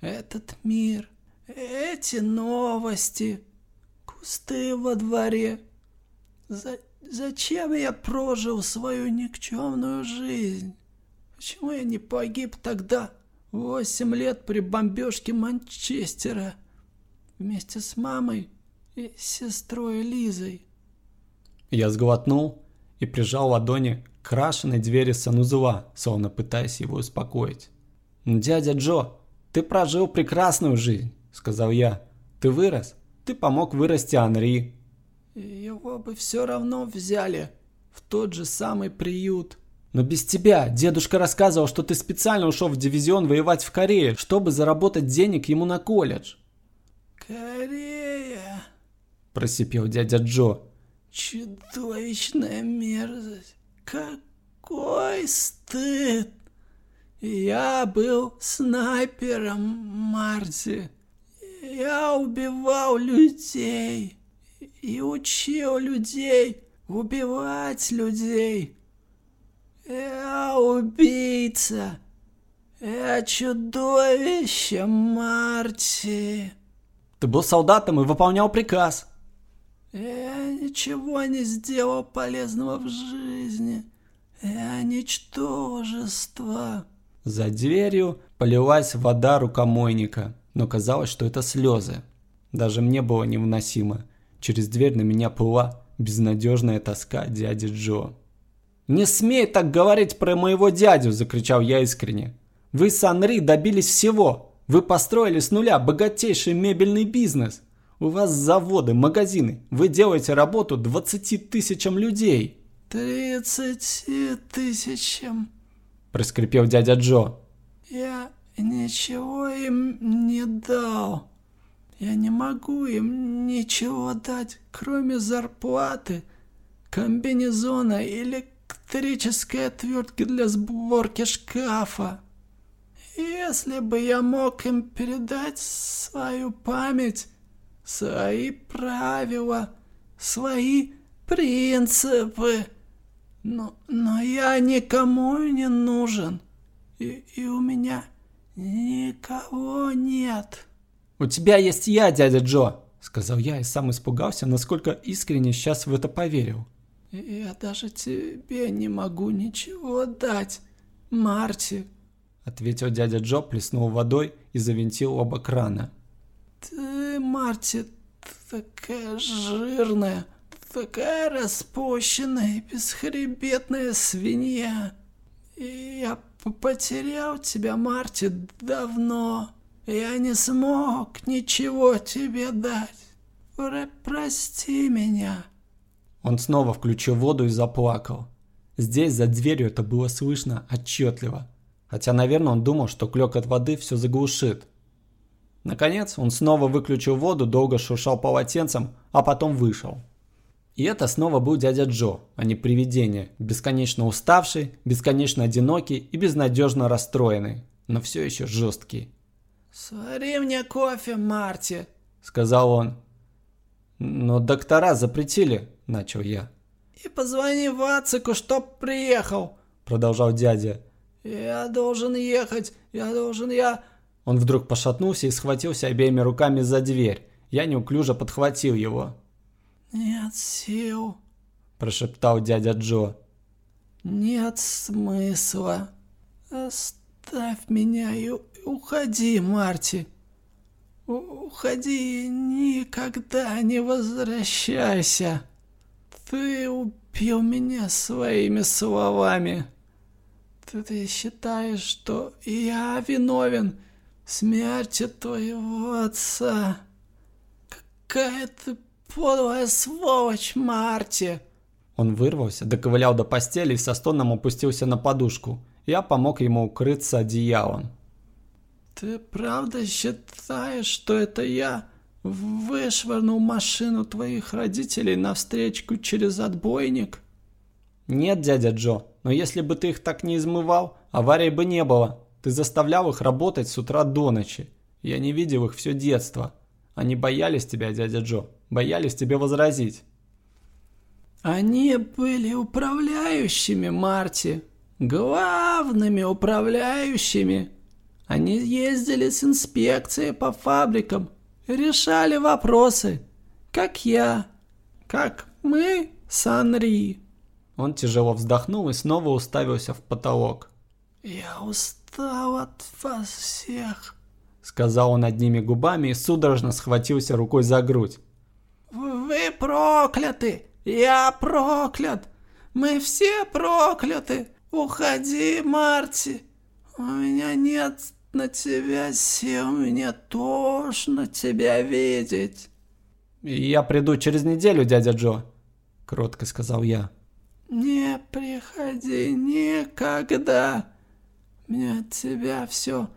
Этот мир, эти новости, кусты во дворе. За Зачем я прожил свою никчемную жизнь? Почему я не погиб тогда, восемь лет при бомбежке Манчестера, вместе с мамой и сестрой Лизой? Я сглотнул и прижал ладони к крашенной двери санузла, словно пытаясь его успокоить. «Дядя Джо, ты прожил прекрасную жизнь», — сказал я. «Ты вырос, ты помог вырасти Анри, его бы все равно взяли в тот же самый приют. Но без тебя дедушка рассказывал, что ты специально ушел в дивизион воевать в Корее, чтобы заработать денег ему на колледж. Корея, просипел дядя Джо. Чудовищная мерзость. Какой стыд. Я был снайпером, Марти. Я убивал людей и учил людей убивать людей. Я убийца. Я чудовище, Марти. Ты был солдатом и выполнял приказ. Я ничего не сделал полезного в жизни. Я ничтожество. За дверью полилась вода рукомойника, но казалось, что это слезы. Даже мне было невыносимо. Через дверь на меня плыла безнадежная тоска дяди Джо. «Не смей так говорить про моего дядю!» – закричал я искренне. «Вы с Анри добились всего! Вы построили с нуля богатейший мебельный бизнес! У вас заводы, магазины! Вы делаете работу 20 тысячам людей!» «Тридцати тысячам!» – проскрипел дядя Джо. «Я ничего им не дал!» Я не могу им ничего дать, кроме зарплаты, комбинезона и электрической отвертки для сборки шкафа. Если бы я мог им передать свою память, свои правила, свои принципы, но, но я никому не нужен, и, и у меня никого нет». «У тебя есть я, дядя Джо!» — сказал я и сам испугался, насколько искренне сейчас в это поверил. «Я даже тебе не могу ничего дать, Марти!» — ответил дядя Джо, плеснул водой и завинтил оба крана. «Ты, Марти, такая жирная, такая распущенная и бесхребетная свинья. Я потерял тебя, Марти, давно. Я не смог ничего тебе дать. Про прости меня. Он снова включил воду и заплакал. Здесь, за дверью, это было слышно отчетливо. Хотя, наверное, он думал, что клёк от воды все заглушит. Наконец, он снова выключил воду, долго шуршал полотенцем, а потом вышел. И это снова был дядя Джо, а не привидение, бесконечно уставший, бесконечно одинокий и безнадежно расстроенный, но все еще жесткий. «Свари мне кофе, Марти», — сказал он. «Но доктора запретили», — начал я. «И позвони Вацику, чтоб приехал», — продолжал дядя. «Я должен ехать, я должен, я...» Он вдруг пошатнулся и схватился обеими руками за дверь. Я неуклюже подхватил его. «Нет сил», – прошептал дядя Джо. «Нет смысла. Оставь меня и уходи, Марти. Уходи и никогда не возвращайся. Ты убил меня своими словами. Ты, ты считаешь, что я виновен смерти твоего отца? Какая ты подлая сволочь, Марти!» Он вырвался, доковылял до постели и со стоном опустился на подушку. Я помог ему укрыться одеялом. «Ты правда считаешь, что это я вышвырнул машину твоих родителей навстречу через отбойник?» «Нет, дядя Джо, но если бы ты их так не измывал, аварии бы не было. Ты заставлял их работать с утра до ночи. Я не видел их все детство. Они боялись тебя, дядя Джо, боялись тебе возразить». «Они были управляющими, Марти, главными управляющими. Они ездили с инспекцией по фабрикам, решали вопросы, как я, как мы с Анри». Он тяжело вздохнул и снова уставился в потолок. «Я устал от вас всех», — сказал он одними губами и судорожно схватился рукой за грудь. «Вы прокляты! Я проклят! Мы все прокляты! Уходи, Марти! У меня нет на тебя сил, мне тошно тебя видеть!» «Я приду через неделю, дядя Джо», — кротко сказал я. «Не приходи никогда! Мне от тебя все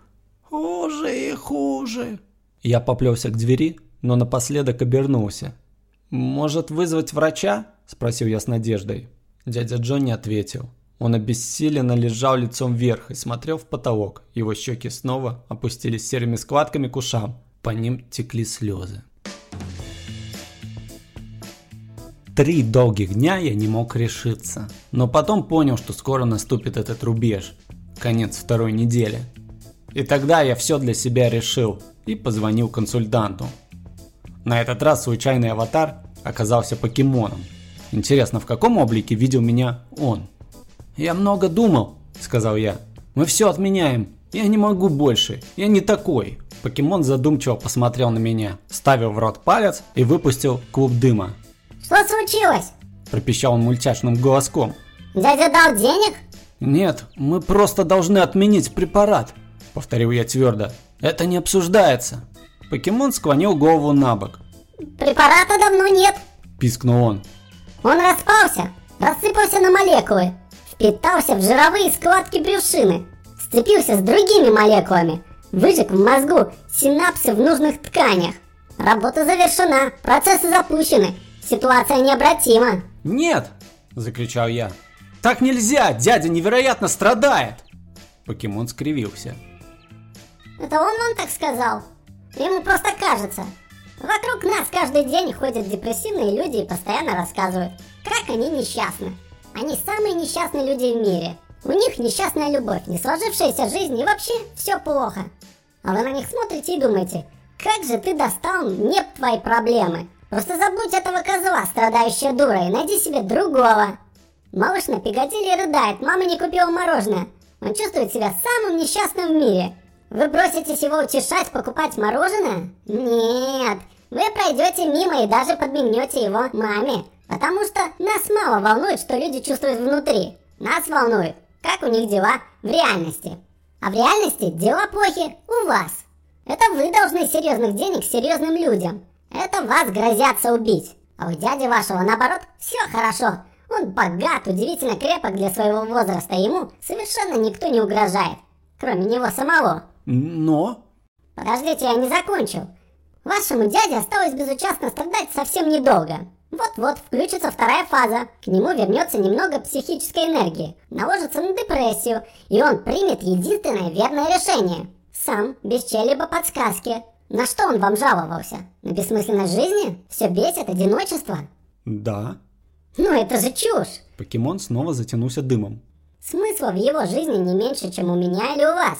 хуже и хуже!» Я поплелся к двери, но напоследок обернулся. «Может вызвать врача?» – спросил я с надеждой. Дядя Джо не ответил. Он обессиленно лежал лицом вверх и смотрел в потолок. Его щеки снова опустились серыми складками к ушам. По ним текли слезы. Три долгих дня я не мог решиться. Но потом понял, что скоро наступит этот рубеж. Конец второй недели. И тогда я все для себя решил и позвонил консультанту. На этот раз случайный аватар оказался покемоном. Интересно, в каком облике видел меня он? «Я много думал», — сказал я. «Мы все отменяем. Я не могу больше. Я не такой». Покемон задумчиво посмотрел на меня, ставил в рот палец и выпустил клуб дыма. «Что случилось?» – пропищал он мультяшным голоском. «Дядя дал денег?» «Нет, мы просто должны отменить препарат», – повторил я твердо. «Это не обсуждается». Покемон склонил голову на бок. «Препарата давно нет», – пискнул он. «Он распался, рассыпался на молекулы, впитался в жировые складки брюшины, сцепился с другими молекулами, выжег в мозгу синапсы в нужных тканях. Работа завершена, процессы запущены, ситуация необратима». «Нет!» – закричал я. «Так нельзя! Дядя невероятно страдает!» Покемон скривился. «Это он вам так сказал?» Ему просто кажется. Вокруг нас каждый день ходят депрессивные люди и постоянно рассказывают, как они несчастны. Они самые несчастные люди в мире. У них несчастная любовь, не сложившаяся жизнь и вообще все плохо. А вы на них смотрите и думаете, как же ты достал, нет твоей проблемы. Просто забудь этого козла, страдающая дура, и найди себе другого. Малыш на пигатели рыдает, мама не купила мороженое. Он чувствует себя самым несчастным в мире. Вы броситесь его утешать, покупать мороженое? Нет, вы пройдете мимо и даже подмигнете его маме. Потому что нас мало волнует, что люди чувствуют внутри. Нас волнует, как у них дела в реальности. А в реальности дела плохи у вас. Это вы должны серьезных денег серьезным людям. Это вас грозятся убить. А у дяди вашего, наоборот, все хорошо. Он богат, удивительно крепок для своего возраста. Ему совершенно никто не угрожает, кроме него самого. Но... Подождите, я не закончил. Вашему дяде осталось безучастно страдать совсем недолго. Вот-вот включится вторая фаза. К нему вернется немного психической энергии, наложится на депрессию, и он примет единственное верное решение. Сам, без чьей-либо подсказки. На что он вам жаловался? На бессмысленность жизни? Все бесит, одиночество? Да. Ну это же чушь! Покемон снова затянулся дымом. Смысла в его жизни не меньше, чем у меня или у вас.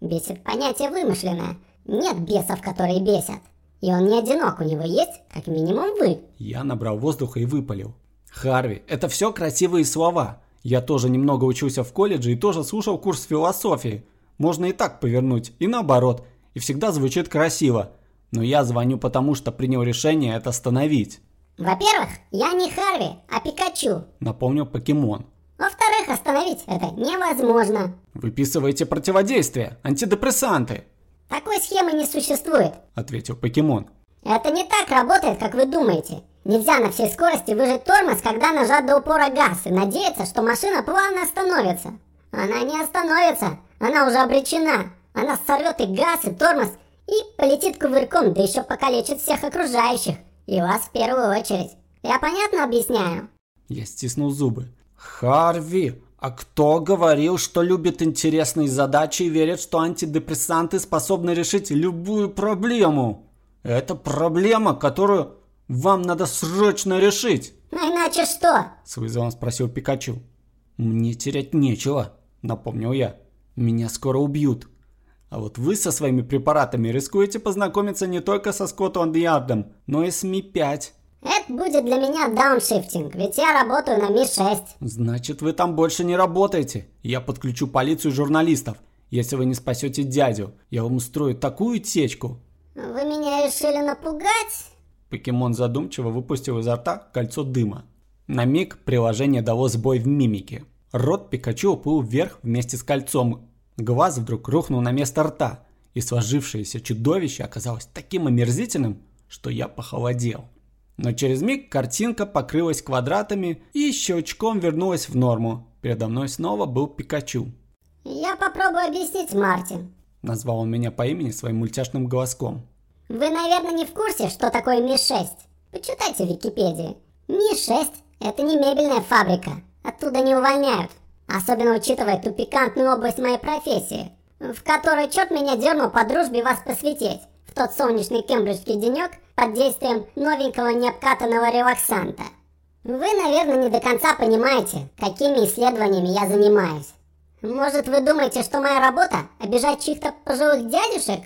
Бесит понятие вымышленное. Нет бесов, которые бесят. И он не одинок, у него есть как минимум вы. Я набрал воздуха и выпалил. Харви, это все красивые слова. Я тоже немного учился в колледже и тоже слушал курс философии. Можно и так повернуть, и наоборот. И всегда звучит красиво. Но я звоню потому, что принял решение это остановить. Во-первых, я не Харви, а Пикачу. Напомнил покемон. Во-вторых, остановить это невозможно. Выписывайте противодействие, антидепрессанты. Такой схемы не существует. Ответил покемон. Это не так работает, как вы думаете. Нельзя на всей скорости выжать тормоз, когда нажат до упора газ и надеяться, что машина плавно остановится. Она не остановится, она уже обречена. Она сорвет и газ, и тормоз, и полетит кувырком, да еще покалечит всех окружающих. И вас в первую очередь. Я понятно объясняю? Я стиснул зубы. Харви, а кто говорил, что любит интересные задачи и верит, что антидепрессанты способны решить любую проблему? Это проблема, которую вам надо срочно решить. Ну иначе что? С вызовом спросил Пикачу. Мне терять нечего, напомнил я. Меня скоро убьют. А вот вы со своими препаратами рискуете познакомиться не только со Скотланд-Ярдом, но и с Ми-5. Это будет для меня дауншифтинг, ведь я работаю на Ми-6. Значит, вы там больше не работаете. Я подключу полицию журналистов. Если вы не спасете дядю, я вам устрою такую течку. Вы меня решили напугать? Покемон задумчиво выпустил изо рта кольцо дыма. На миг приложение дало сбой в мимике. Рот Пикачу уплыл вверх вместе с кольцом. Глаз вдруг рухнул на место рта, и сложившееся чудовище оказалось таким омерзительным, что я похолодел. Но через миг картинка покрылась квадратами и щелчком вернулась в норму. Передо мной снова был Пикачу. Я попробую объяснить, Мартин. Назвал он меня по имени своим мультяшным голоском. Вы, наверное, не в курсе, что такое Ми-6. Почитайте в Википедии. Ми-6 – это не мебельная фабрика. Оттуда не увольняют. Особенно учитывая ту пикантную область моей профессии, в которой черт меня дернул по дружбе вас посвятить. В тот солнечный кембриджский денек под действием новенького необкатанного релаксанта. Вы, наверное, не до конца понимаете, какими исследованиями я занимаюсь. Может, вы думаете, что моя работа – обижать чьих-то пожилых дядюшек?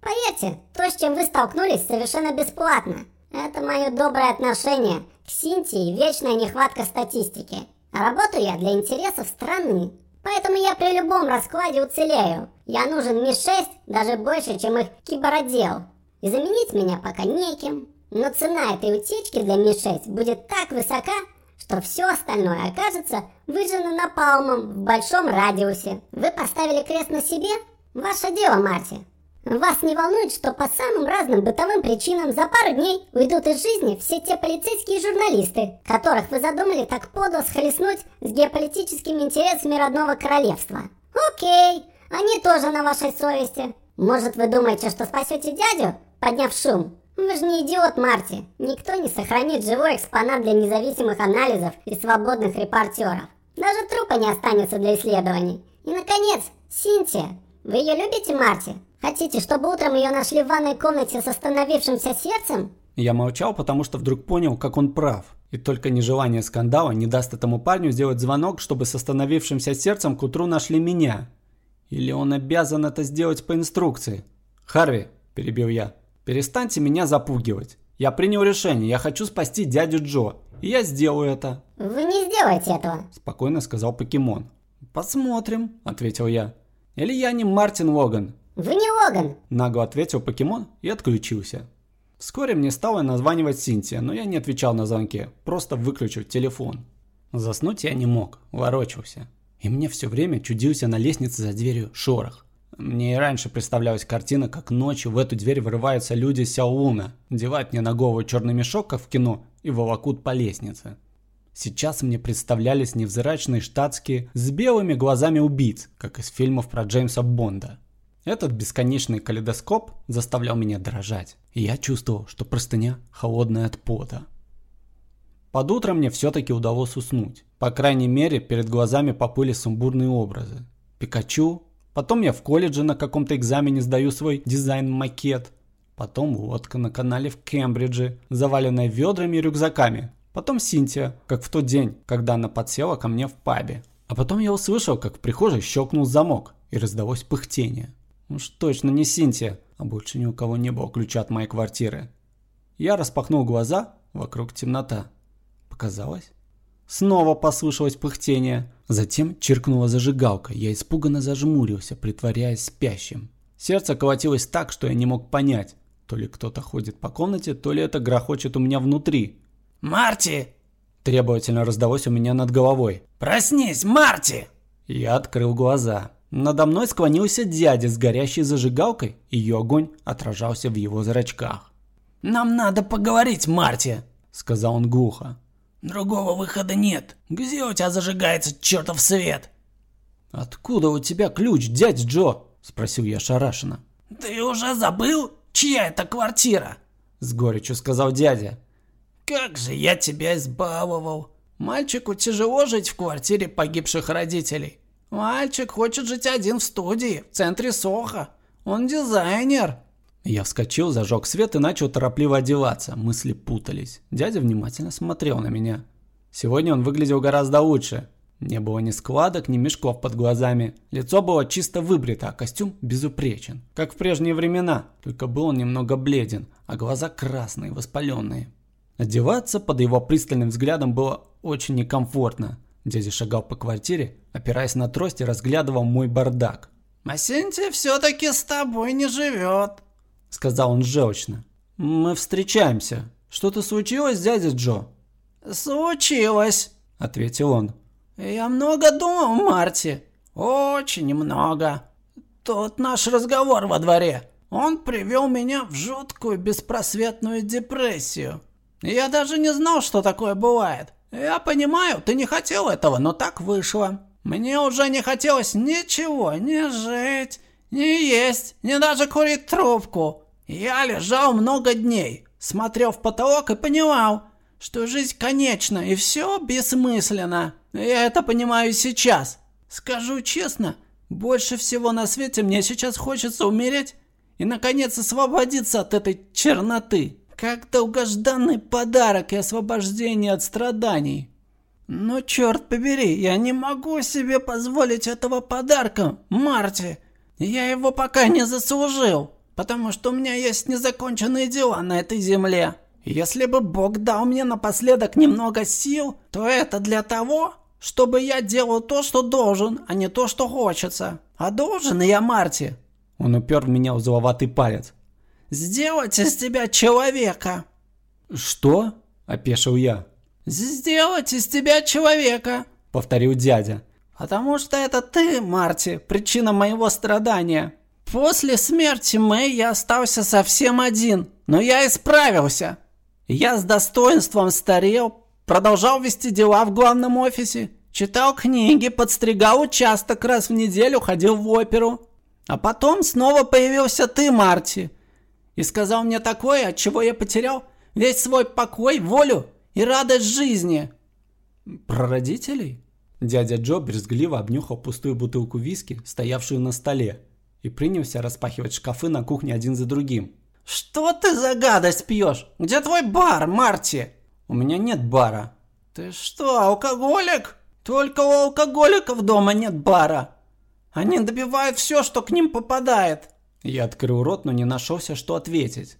Поверьте, то, с чем вы столкнулись, совершенно бесплатно. Это мое доброе отношение к Синтии и вечная нехватка статистики. Работаю я для интересов страны. Поэтому я при любом раскладе уцелею. Я нужен Ми-6 даже больше, чем их кибородел. И заменить меня пока неким. Но цена этой утечки для Ми-6 будет так высока, что все остальное окажется выжжено напалмом в большом радиусе. Вы поставили крест на себе? Ваше дело, Марти. Вас не волнует, что по самым разным бытовым причинам за пару дней уйдут из жизни все те полицейские журналисты, которых вы задумали так подло схлестнуть с геополитическими интересами родного королевства. Окей, они тоже на вашей совести. Может, вы думаете, что спасете дядю, подняв шум? Вы же не идиот, Марти. Никто не сохранит живой экспонат для независимых анализов и свободных репортеров. Даже трупа не останется для исследований. И, наконец, Синтия. Вы ее любите, Марти? Хотите, чтобы утром ее нашли в ванной комнате с остановившимся сердцем? Я молчал, потому что вдруг понял, как он прав. И только нежелание скандала не даст этому парню сделать звонок, чтобы с остановившимся сердцем к утру нашли меня. Или он обязан это сделать по инструкции? «Харви», – перебил я, – «перестаньте меня запугивать. Я принял решение, я хочу спасти дядю Джо, и я сделаю это». Вы не сделаете этого. Спокойно сказал покемон. «Посмотрим», – ответил я. «Или я не Мартин Логан?» Вы не Логан. Нагло ответил покемон и отключился. Вскоре мне стало названивать Синтия, но я не отвечал на звонки, просто выключил телефон. Заснуть я не мог, ворочался. И мне все время чудился на лестнице за дверью шорох. Мне и раньше представлялась картина, как ночью в эту дверь вырываются люди Сяолуна, девают мне на голову черный мешок, как в кино, и волокут по лестнице. Сейчас мне представлялись невзрачные штатские с белыми глазами убийц, как из фильмов про Джеймса Бонда. Этот бесконечный калейдоскоп заставлял меня дрожать, и я чувствовал, что простыня холодная от пота. Под утро мне все-таки удалось уснуть. По крайней мере, перед глазами поплыли сумбурные образы. Пикачу, потом я в колледже на каком-то экзамене сдаю свой дизайн-макет, потом лодка на канале в Кембридже, заваленная ведрами и рюкзаками, потом Синтия, как в тот день, когда она подсела ко мне в пабе. А потом я услышал, как в прихожей щелкнул замок, и раздалось пыхтение. Уж точно не Синтия, а больше ни у кого не было ключа от моей квартиры. Я распахнул глаза, вокруг темнота. Показалось? Снова послышалось пыхтение. Затем чиркнула зажигалка. Я испуганно зажмурился, притворяясь спящим. Сердце колотилось так, что я не мог понять, то ли кто-то ходит по комнате, то ли это грохочет у меня внутри. «Марти!» Требовательно раздалось у меня над головой. «Проснись, Марти!» Я открыл глаза. Надо мной склонился дядя с горящей зажигалкой, ее огонь отражался в его зрачках. «Нам надо поговорить, Марти!» — сказал он глухо. Другого выхода нет. Где у тебя зажигается чертов свет? Откуда у тебя ключ, дядь Джо? Спросил я шарашенно. Ты уже забыл, чья это квартира? С горечью сказал дядя. Как же я тебя избаловал. Мальчику тяжело жить в квартире погибших родителей. Мальчик хочет жить один в студии, в центре Соха. Он дизайнер. Я вскочил, зажег свет и начал торопливо одеваться. Мысли путались. Дядя внимательно смотрел на меня. Сегодня он выглядел гораздо лучше. Не было ни складок, ни мешков под глазами. Лицо было чисто выбрито, а костюм безупречен. Как в прежние времена, только был он немного бледен, а глаза красные, воспаленные. Одеваться под его пристальным взглядом было очень некомфортно. Дядя шагал по квартире, опираясь на трость и разглядывал мой бардак. «Масентия все-таки с тобой не живет», сказал он желчно. «Мы встречаемся. Что-то случилось, дядя Джо?» «Случилось», — ответил он. «Я много думал, Марти. Очень много. Тот наш разговор во дворе. Он привел меня в жуткую беспросветную депрессию. Я даже не знал, что такое бывает. Я понимаю, ты не хотел этого, но так вышло. Мне уже не хотелось ничего, ни жить, ни есть, ни даже курить трубку. Я лежал много дней, смотрел в потолок и понимал, что жизнь конечна и все бессмысленно. Я это понимаю сейчас. Скажу честно, больше всего на свете мне сейчас хочется умереть и наконец освободиться от этой черноты. Как долгожданный подарок и освобождение от страданий. Но черт побери, я не могу себе позволить этого подарка, Марти. Я его пока не заслужил потому что у меня есть незаконченные дела на этой земле. Если бы Бог дал мне напоследок немного сил, то это для того, чтобы я делал то, что должен, а не то, что хочется. А должен я, Марти. Он упер в меня узловатый палец. Сделать из тебя человека. Что? Опешил я. Сделать из тебя человека. Повторил дядя. Потому что это ты, Марти, причина моего страдания. После смерти Мэй я остался совсем один, но я исправился. Я с достоинством старел, продолжал вести дела в главном офисе, читал книги, подстригал участок раз в неделю, ходил в оперу. А потом снова появился ты, Марти, и сказал мне такое, от чего я потерял весь свой покой, волю и радость жизни. Про родителей? Дядя Джо брезгливо обнюхал пустую бутылку виски, стоявшую на столе, и принялся распахивать шкафы на кухне один за другим. «Что ты за гадость пьешь? Где твой бар, Марти?» «У меня нет бара». «Ты что, алкоголик? Только у алкоголиков дома нет бара. Они добивают все, что к ним попадает». Я открыл рот, но не нашелся, что ответить.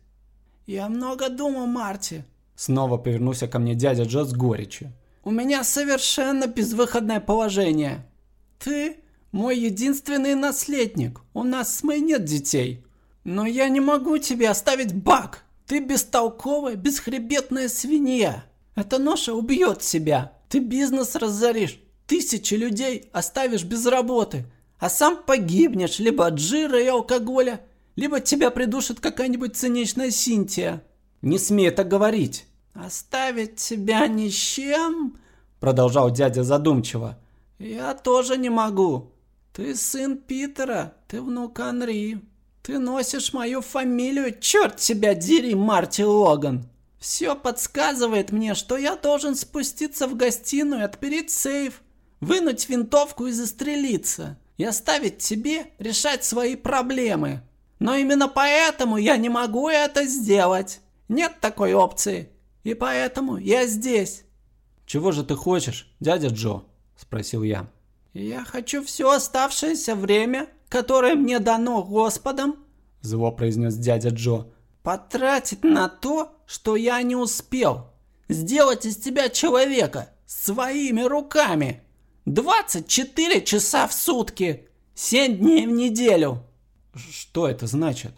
«Я много думал, Марти». Снова повернулся ко мне дядя Джо с горечью. «У меня совершенно безвыходное положение. Ты мой единственный наследник. У нас с Мэй нет детей. Но я не могу тебе оставить бак. Ты бестолковая, бесхребетная свинья. Эта ноша убьет себя. Ты бизнес разоришь. Ты тысячи людей оставишь без работы, а сам погибнешь либо от жира и алкоголя, либо тебя придушит какая-нибудь циничная Синтия. Не смей это говорить. Оставить тебя ни с чем? Продолжал дядя задумчиво. Я тоже не могу. Ты сын Питера, ты внук Анри. Ты носишь мою фамилию, черт тебя дери, Марти Логан. Все подсказывает мне, что я должен спуститься в гостиную, отпереть сейф, вынуть винтовку и застрелиться. И оставить тебе решать свои проблемы. Но именно поэтому я не могу это сделать. Нет такой опции. И поэтому я здесь. Чего же ты хочешь, дядя Джо? Спросил я. Я хочу все оставшееся время, которое мне дано Господом, зло произнес дядя Джо, потратить на то, что я не успел. Сделать из тебя человека своими руками. 24 часа в сутки, 7 дней в неделю. Что это значит?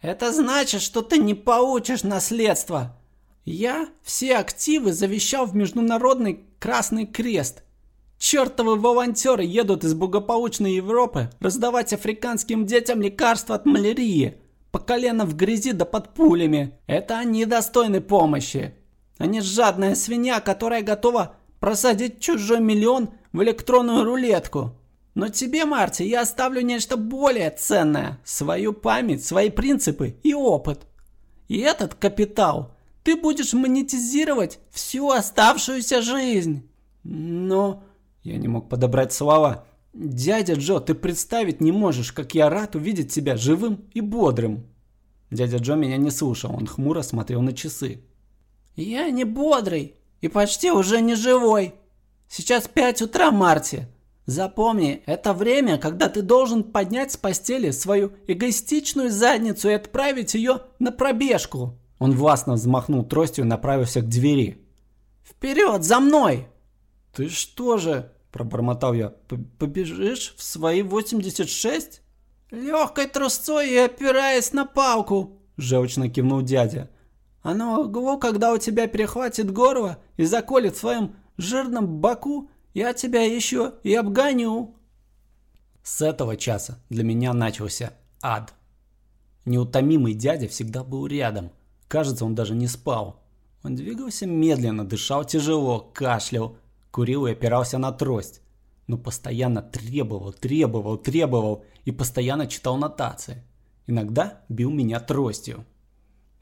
Это значит, что ты не получишь наследство. Я все активы завещал в Международный Красный Крест. Чертовы волонтеры едут из благополучной Европы раздавать африканским детям лекарства от малярии по колено в грязи да под пулями. Это они достойны помощи. Они жадная свинья, которая готова просадить чужой миллион в электронную рулетку. Но тебе, Марти, я оставлю нечто более ценное. Свою память, свои принципы и опыт. И этот капитал ты будешь монетизировать всю оставшуюся жизнь. Но... Я не мог подобрать слова. «Дядя Джо, ты представить не можешь, как я рад увидеть тебя живым и бодрым!» Дядя Джо меня не слушал, он хмуро смотрел на часы. «Я не бодрый и почти уже не живой. Сейчас пять утра, Марти. Запомни, это время, когда ты должен поднять с постели свою эгоистичную задницу и отправить ее на пробежку». Он властно взмахнул тростью и направился к двери. «Вперед, за мной!» «Ты что же?» – пробормотал я. «Побежишь в свои 86?» «Легкой трусцой и опираясь на палку», – желчно кивнул дядя. «А на углу, когда у тебя перехватит горло и заколет в своем жирном боку, я тебя еще и обгоню». С этого часа для меня начался ад. Неутомимый дядя всегда был рядом. Кажется, он даже не спал. Он двигался медленно, дышал тяжело, кашлял, Курил и опирался на трость, но постоянно требовал, требовал, требовал и постоянно читал нотации. Иногда бил меня тростью.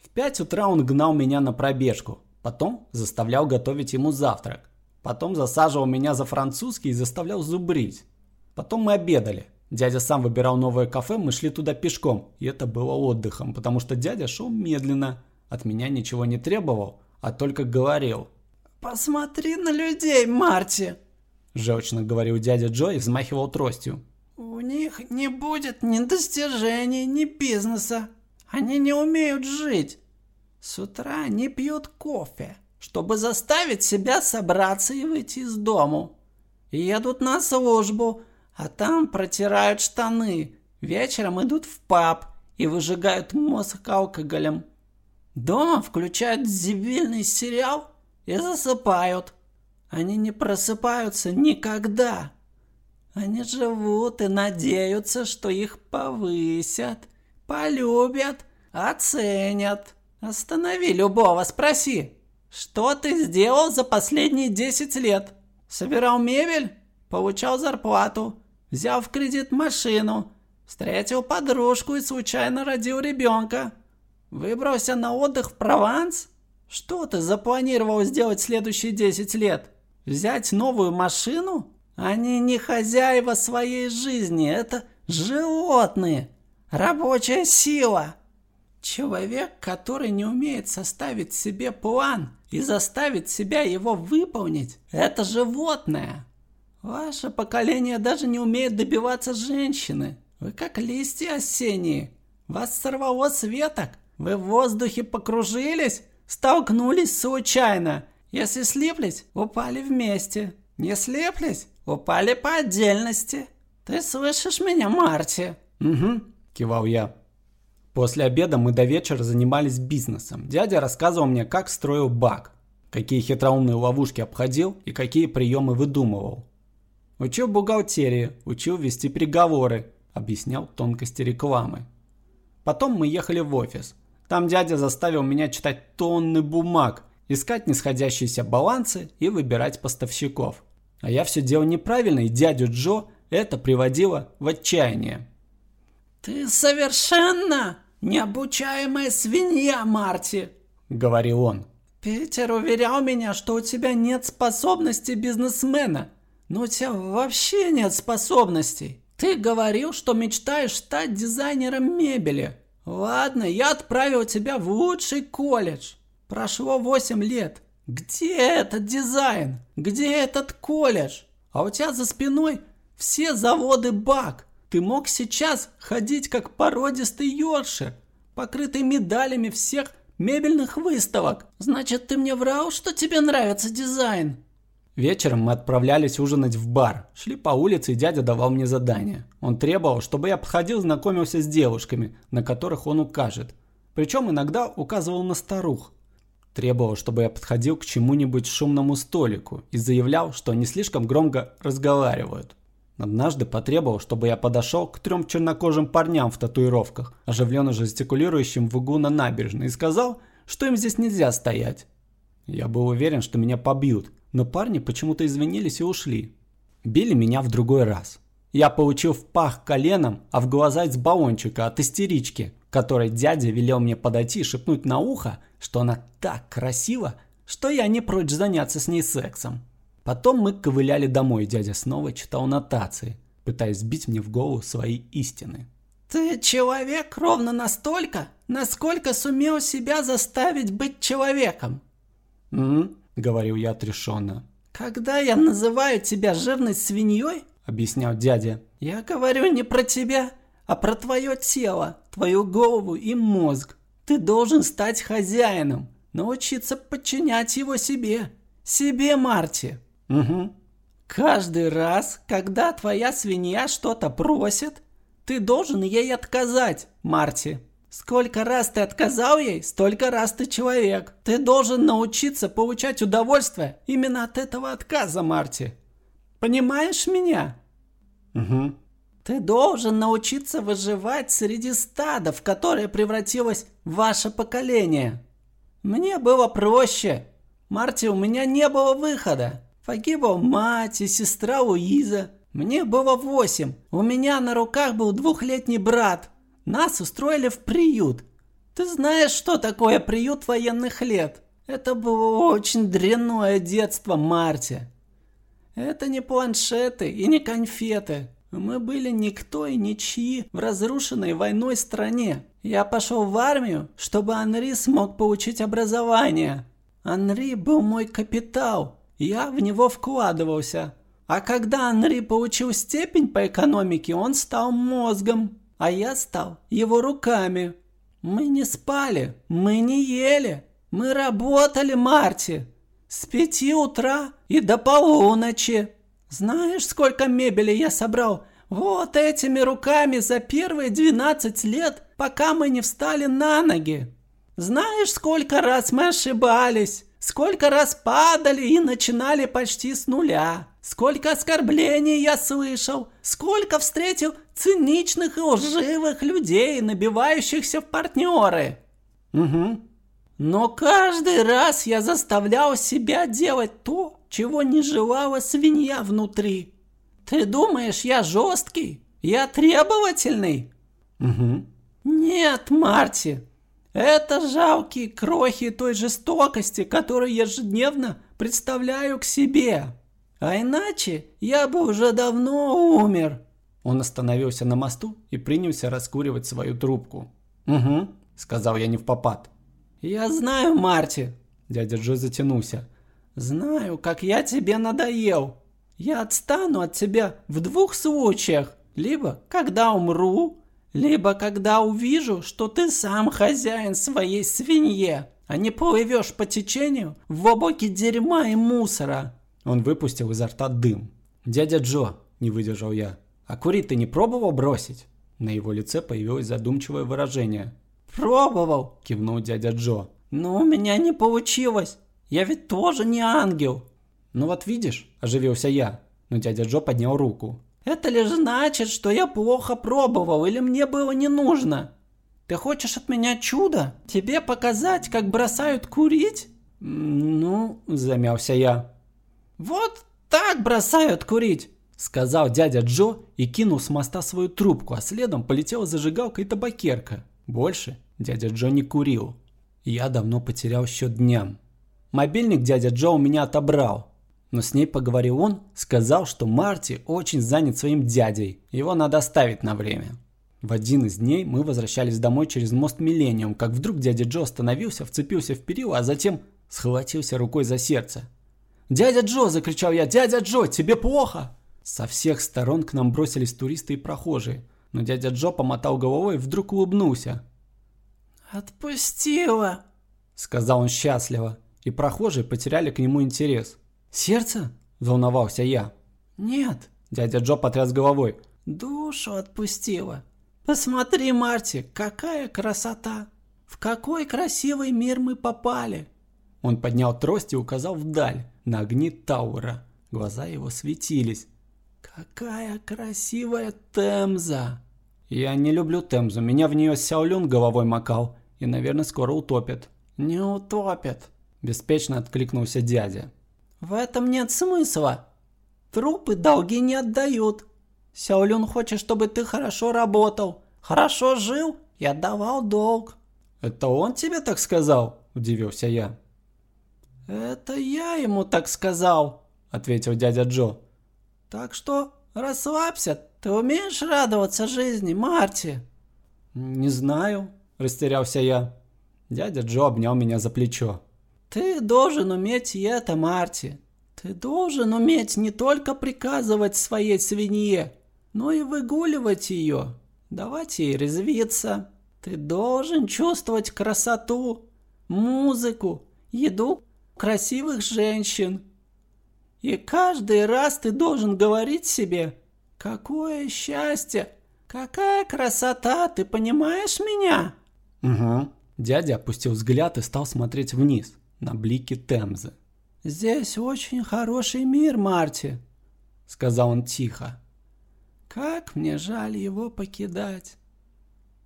В пять утра он гнал меня на пробежку, потом заставлял готовить ему завтрак, потом засаживал меня за французский и заставлял зубрить. Потом мы обедали. Дядя сам выбирал новое кафе, мы шли туда пешком, и это было отдыхом, потому что дядя шел медленно, от меня ничего не требовал, а только говорил – «Посмотри на людей, Марти!» Желчно говорил дядя Джо и взмахивал тростью. «У них не будет ни достижений, ни бизнеса. Они не умеют жить. С утра они пьют кофе, чтобы заставить себя собраться и выйти из дому. Едут на службу, а там протирают штаны. Вечером идут в паб и выжигают мозг алкоголем. Дома включают зибильный сериал и засыпают. Они не просыпаются никогда. Они живут и надеются, что их повысят, полюбят, оценят. Останови любого, спроси, что ты сделал за последние 10 лет? Собирал мебель? Получал зарплату? Взял в кредит машину? Встретил подружку и случайно родил ребенка? Выбрался на отдых в Прованс? Что ты запланировал сделать следующие 10 лет? Взять новую машину? Они не хозяева своей жизни, это животные, рабочая сила. Человек, который не умеет составить себе план и заставить себя его выполнить, это животное. Ваше поколение даже не умеет добиваться женщины. Вы как листья осенние. Вас сорвало с веток. Вы в воздухе покружились, Столкнулись случайно. Если слиплись, упали вместе. Не слиплись, упали по отдельности. Ты слышишь меня, Марти? Угу, кивал я. После обеда мы до вечера занимались бизнесом. Дядя рассказывал мне, как строил бак, какие хитроумные ловушки обходил и какие приемы выдумывал. Учил бухгалтерии, учил вести переговоры, объяснял тонкости рекламы. Потом мы ехали в офис. Там дядя заставил меня читать тонны бумаг, искать нисходящиеся балансы и выбирать поставщиков. А я все делал неправильно, и дядю Джо это приводило в отчаяние. «Ты совершенно необучаемая свинья, Марти!» — говорил он. «Питер уверял меня, что у тебя нет способностей бизнесмена, но у тебя вообще нет способностей. Ты говорил, что мечтаешь стать дизайнером мебели. Ладно, я отправил тебя в лучший колледж. Прошло 8 лет. Где этот дизайн? Где этот колледж? А у тебя за спиной все заводы БАК. Ты мог сейчас ходить как породистый Йоркшир, покрытый медалями всех мебельных выставок. Значит, ты мне врал, что тебе нравится дизайн? Вечером мы отправлялись ужинать в бар. Шли по улице, и дядя давал мне задание. Он требовал, чтобы я подходил, знакомился с девушками, на которых он укажет. Причем иногда указывал на старух. Требовал, чтобы я подходил к чему-нибудь шумному столику и заявлял, что они слишком громко разговаривают. Однажды потребовал, чтобы я подошел к трем чернокожим парням в татуировках, оживленно жестикулирующим в углу на набережной, и сказал, что им здесь нельзя стоять. Я был уверен, что меня побьют, но парни почему-то извинились и ушли. Били меня в другой раз. Я получил в пах коленом, а в глаза из баллончика от истерички, которой дядя велел мне подойти и шепнуть на ухо, что она так красива, что я не прочь заняться с ней сексом. Потом мы ковыляли домой, дядя снова читал нотации, пытаясь сбить мне в голову свои истины. «Ты человек ровно настолько, насколько сумел себя заставить быть человеком», «Угу», — говорил я отрешенно. «Когда я называю тебя жирной свиньей, — объяснял дядя, — я говорю не про тебя, а про твое тело, твою голову и мозг. Ты должен стать хозяином, научиться подчинять его себе. Себе, Марти». «Угу». «Каждый раз, когда твоя свинья что-то просит, ты должен ей отказать, Марти. Сколько раз ты отказал ей, столько раз ты человек. Ты должен научиться получать удовольствие именно от этого отказа, Марти. Понимаешь меня? Угу. Ты должен научиться выживать среди стада, в которое превратилось ваше поколение. Мне было проще. Марти, у меня не было выхода. Погибла мать и сестра Луиза. Мне было восемь. У меня на руках был двухлетний брат. Нас устроили в приют. Ты знаешь, что такое приют военных лет? Это было очень дрянное детство, Марти. Это не планшеты и не конфеты. Мы были никто и ничьи в разрушенной войной стране. Я пошел в армию, чтобы Анри смог получить образование. Анри был мой капитал. Я в него вкладывался. А когда Анри получил степень по экономике, он стал мозгом а я стал его руками. Мы не спали, мы не ели, мы работали, Марти, с пяти утра и до полуночи. Знаешь, сколько мебели я собрал вот этими руками за первые 12 лет, пока мы не встали на ноги? Знаешь, сколько раз мы ошибались, сколько раз падали и начинали почти с нуля? Сколько оскорблений я слышал, сколько встретил циничных и лживых людей, набивающихся в партнеры. Угу. Но каждый раз я заставлял себя делать то, чего не желала свинья внутри. Ты думаешь, я жесткий? Я требовательный? Угу. Нет, Марти. Это жалкие крохи той жестокости, которую ежедневно представляю к себе. А иначе я бы уже давно умер. Он остановился на мосту и принялся раскуривать свою трубку. «Угу», — сказал я не в попад. «Я знаю, Марти», — дядя Джо затянулся. «Знаю, как я тебе надоел. Я отстану от тебя в двух случаях. Либо когда умру, либо когда увижу, что ты сам хозяин своей свинье, а не плывешь по течению в облаке дерьма и мусора». Он выпустил изо рта дым. «Дядя Джо», — не выдержал я, — «а курить ты не пробовал бросить?» На его лице появилось задумчивое выражение. «Пробовал», — кивнул дядя Джо. «Но у меня не получилось. Я ведь тоже не ангел». «Ну вот видишь», — оживился я, — но дядя Джо поднял руку. Это лишь значит, что я плохо пробовал или мне было не нужно. Ты хочешь от меня чудо? Тебе показать, как бросают курить? Ну, замялся я. Вот так бросают курить, сказал дядя Джо и кинул с моста свою трубку, а следом полетела зажигалка и табакерка. Больше дядя Джо не курил. Я давно потерял счет дням. Мобильник дядя Джо у меня отобрал. Но с ней поговорил он, сказал, что Марти очень занят своим дядей, его надо оставить на время. В один из дней мы возвращались домой через мост Миллениум, как вдруг дядя Джо остановился, вцепился в перила, а затем схватился рукой за сердце. «Дядя Джо!» – закричал я. «Дядя Джо, тебе плохо?» Со всех сторон к нам бросились туристы и прохожие, но дядя Джо помотал головой и вдруг улыбнулся. «Отпустила!» – сказал он счастливо, и прохожие потеряли к нему интерес. «Сердце?» – волновался я. «Нет», – дядя Джо потряс головой. «Душу отпустила. Посмотри, Марти, какая красота! В какой красивый мир мы попали!» Он поднял трость и указал вдаль, на огни Таура. Глаза его светились. «Какая красивая Темза!» «Я не люблю Темзу, меня в нее Сяолюн головой макал, и, наверное, скоро утопит». «Не утопит», – беспечно откликнулся дядя. «В этом нет смысла. Трупы долги не отдают. Сяолюн хочет, чтобы ты хорошо работал, хорошо жил и отдавал долг». «Это он тебе так сказал?» – удивился я. «Это я ему так сказал», – ответил дядя Джо. «Так что расслабься, ты умеешь радоваться жизни, Марти?» «Не знаю», – растерялся я. Дядя Джо обнял меня за плечо. «Ты должен уметь и это, Марти. Ты должен уметь не только приказывать своей свинье, но и выгуливать ее, давать ей резвиться. Ты должен чувствовать красоту, музыку, еду красивых женщин. И каждый раз ты должен говорить себе, какое счастье, какая красота, ты понимаешь меня? Угу. Дядя опустил взгляд и стал смотреть вниз, на блики Темзы. «Здесь очень хороший мир, Марти», — сказал он тихо. «Как мне жаль его покидать.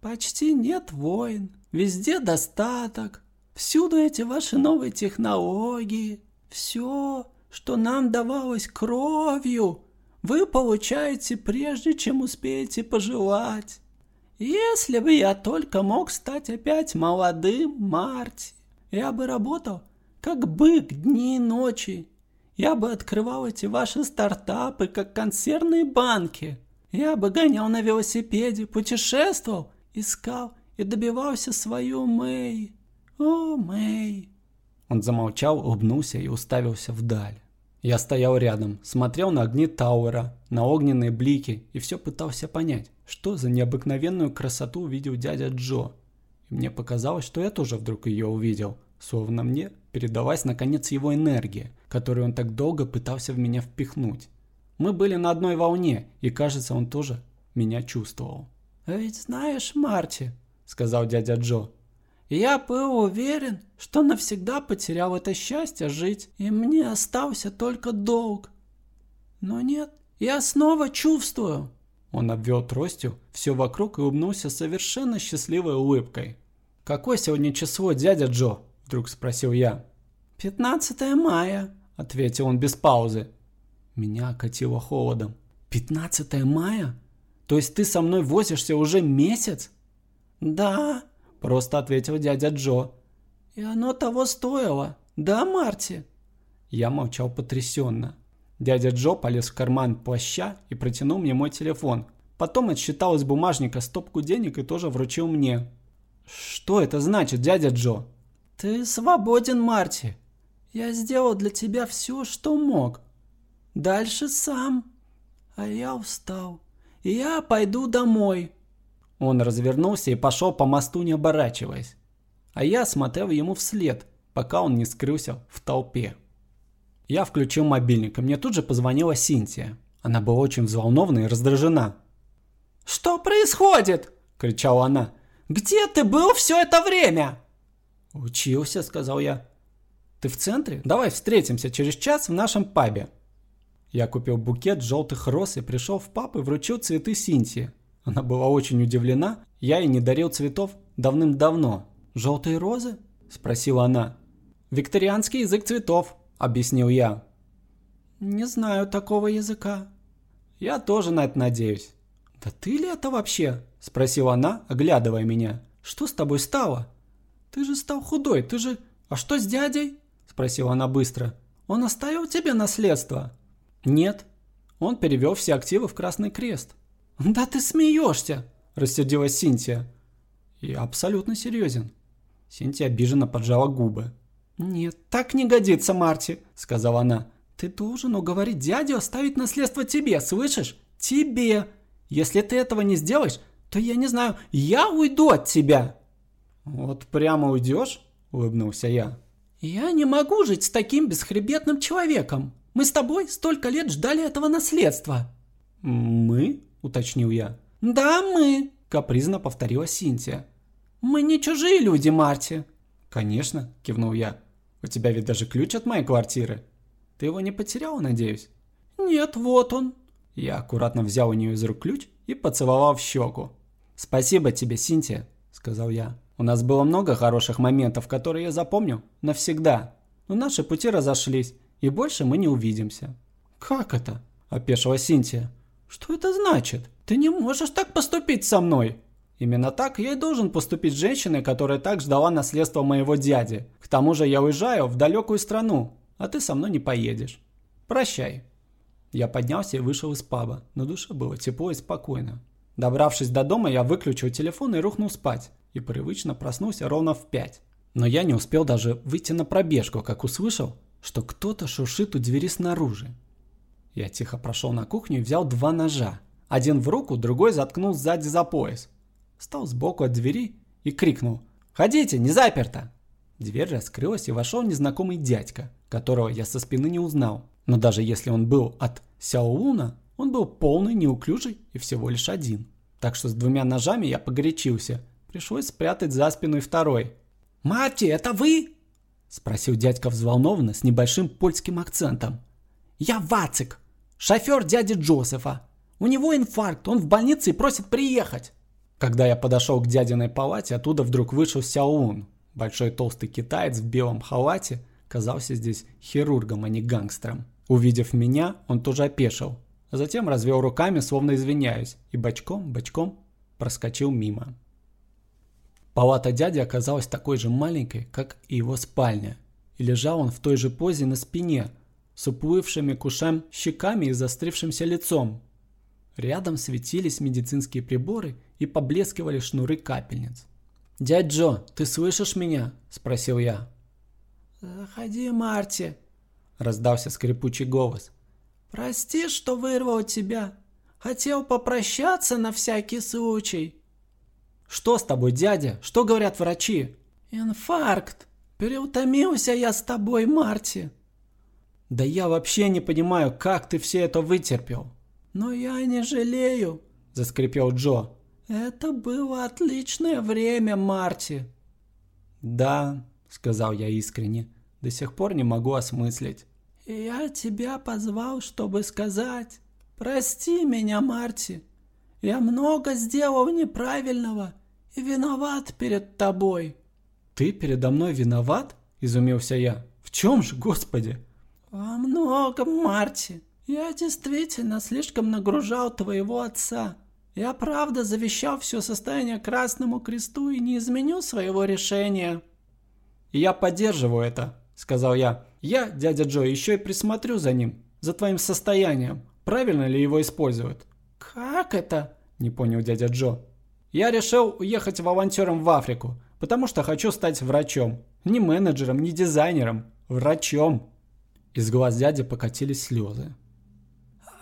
Почти нет войн, везде достаток, Всюду эти ваши новые технологии, все, что нам давалось кровью, вы получаете прежде, чем успеете пожелать. Если бы я только мог стать опять молодым, Марти, я бы работал как бык дни и ночи. Я бы открывал эти ваши стартапы, как консервные банки. Я бы гонял на велосипеде, путешествовал, искал и добивался свою Мэй. «О, Мэй!» Он замолчал, улыбнулся и уставился вдаль. Я стоял рядом, смотрел на огни Тауэра, на огненные блики и все пытался понять, что за необыкновенную красоту увидел дядя Джо. Мне показалось, что я тоже вдруг ее увидел, словно мне передалась наконец его энергия, которую он так долго пытался в меня впихнуть. Мы были на одной волне, и кажется, он тоже меня чувствовал. «А ведь знаешь, Марти», — сказал дядя Джо, я был уверен, что навсегда потерял это счастье жить, и мне остался только долг. Но нет, я снова чувствую. Он обвел тростью все вокруг и улыбнулся совершенно счастливой улыбкой. «Какое сегодня число, дядя Джо?» – вдруг спросил я. «15 мая», – ответил он без паузы. Меня окатило холодом. «15 мая? То есть ты со мной возишься уже месяц?» «Да», Просто ответил дядя Джо. И оно того стоило, да, Марти? Я молчал потрясенно. Дядя Джо полез в карман плаща и протянул мне мой телефон. Потом отсчитал из бумажника стопку денег и тоже вручил мне. «Что это значит, дядя Джо?» «Ты свободен, Марти. Я сделал для тебя все, что мог. Дальше сам. А я устал. Я пойду домой. Он развернулся и пошел по мосту, не оборачиваясь. А я смотрел ему вслед, пока он не скрылся в толпе. Я включил мобильник, и мне тут же позвонила Синтия. Она была очень взволнована и раздражена. «Что происходит?» – кричала она. «Где ты был все это время?» «Учился», – сказал я. «Ты в центре? Давай встретимся через час в нашем пабе». Я купил букет желтых роз и пришел в пап и вручил цветы Синтии. Она была очень удивлена, я ей не дарил цветов давным-давно. «Желтые розы?» – спросила она. «Викторианский язык цветов», – объяснил я. «Не знаю такого языка». «Я тоже на это надеюсь». «Да ты ли это вообще?» – спросила она, оглядывая меня. «Что с тобой стало?» «Ты же стал худой, ты же...» «А что с дядей?» – спросила она быстро. «Он оставил тебе наследство?» «Нет». Он перевел все активы в Красный Крест. «Да ты смеешься!» – рассердилась Синтия. «Я абсолютно серьезен». Синтия обиженно поджала губы. «Нет, так не годится, Марти», – сказала она. «Ты должен уговорить дядю оставить наследство тебе, слышишь? Тебе! Если ты этого не сделаешь, то я не знаю, я уйду от тебя!» «Вот прямо уйдешь?» – улыбнулся я. «Я не могу жить с таким бесхребетным человеком. Мы с тобой столько лет ждали этого наследства». «Мы?» – уточнил я. «Да, мы», – капризно повторила Синтия. «Мы не чужие люди, Марти». «Конечно», – кивнул я. «У тебя ведь даже ключ от моей квартиры. Ты его не потеряла, надеюсь?» «Нет, вот он». Я аккуратно взял у нее из рук ключ и поцеловал в щеку. «Спасибо тебе, Синтия», – сказал я. «У нас было много хороших моментов, которые я запомню навсегда. Но наши пути разошлись, и больше мы не увидимся». «Как это?» – опешила Синтия. «Что это значит? Ты не можешь так поступить со мной!» Именно так я и должен поступить с женщиной, которая так ждала наследства моего дяди. К тому же я уезжаю в далекую страну, а ты со мной не поедешь. Прощай. Я поднялся и вышел из паба. На душе было тепло и спокойно. Добравшись до дома, я выключил телефон и рухнул спать. И привычно проснулся ровно в пять. Но я не успел даже выйти на пробежку, как услышал, что кто-то шуршит у двери снаружи. Я тихо прошел на кухню и взял два ножа. Один в руку, другой заткнул сзади за пояс. Стал сбоку от двери и крикнул «Ходите, не заперто!» Дверь раскрылась и вошел незнакомый дядька, которого я со спины не узнал. Но даже если он был от Сяолуна, он был полный, неуклюжий и всего лишь один. Так что с двумя ножами я погорячился. Пришлось спрятать за спину и второй. «Мати, это вы?» Спросил дядька взволнованно с небольшим польским акцентом. «Я Вацик, Шофер дяди Джозефа. У него инфаркт, он в больнице и просит приехать. Когда я подошел к дядиной палате, оттуда вдруг вышел Сяоун. Большой толстый китаец в белом халате казался здесь хирургом, а не гангстером. Увидев меня, он тоже опешил. Затем развел руками, словно извиняясь, и бочком-бочком проскочил мимо. Палата дяди оказалась такой же маленькой, как и его спальня. И лежал он в той же позе на спине – с уплывшими к ушам щеками и застрившимся лицом. Рядом светились медицинские приборы и поблескивали шнуры капельниц. «Дядь Джо, ты слышишь меня?» – спросил я. «Заходи, Марти», – раздался скрипучий голос. «Прости, что вырвал тебя. Хотел попрощаться на всякий случай». «Что с тобой, дядя? Что говорят врачи?» «Инфаркт. Переутомился я с тобой, Марти». Да я вообще не понимаю, как ты все это вытерпел. Но я не жалею, заскрипел Джо. Это было отличное время, Марти. Да, сказал я искренне, до сих пор не могу осмыслить. Я тебя позвал, чтобы сказать, прости меня, Марти. Я много сделал неправильного и виноват перед тобой. Ты передо мной виноват? Изумился я. В чем же, Господи? «Во многом, Марти. Я действительно слишком нагружал твоего отца. Я правда завещал все состояние Красному Кресту и не изменю своего решения». «Я поддерживаю это», — сказал я. «Я, дядя Джо, еще и присмотрю за ним, за твоим состоянием. Правильно ли его используют?» «Как это?» — не понял дядя Джо. «Я решил уехать волонтером в Африку, потому что хочу стать врачом. Не менеджером, не дизайнером. Врачом». Из глаз дяди покатились слезы.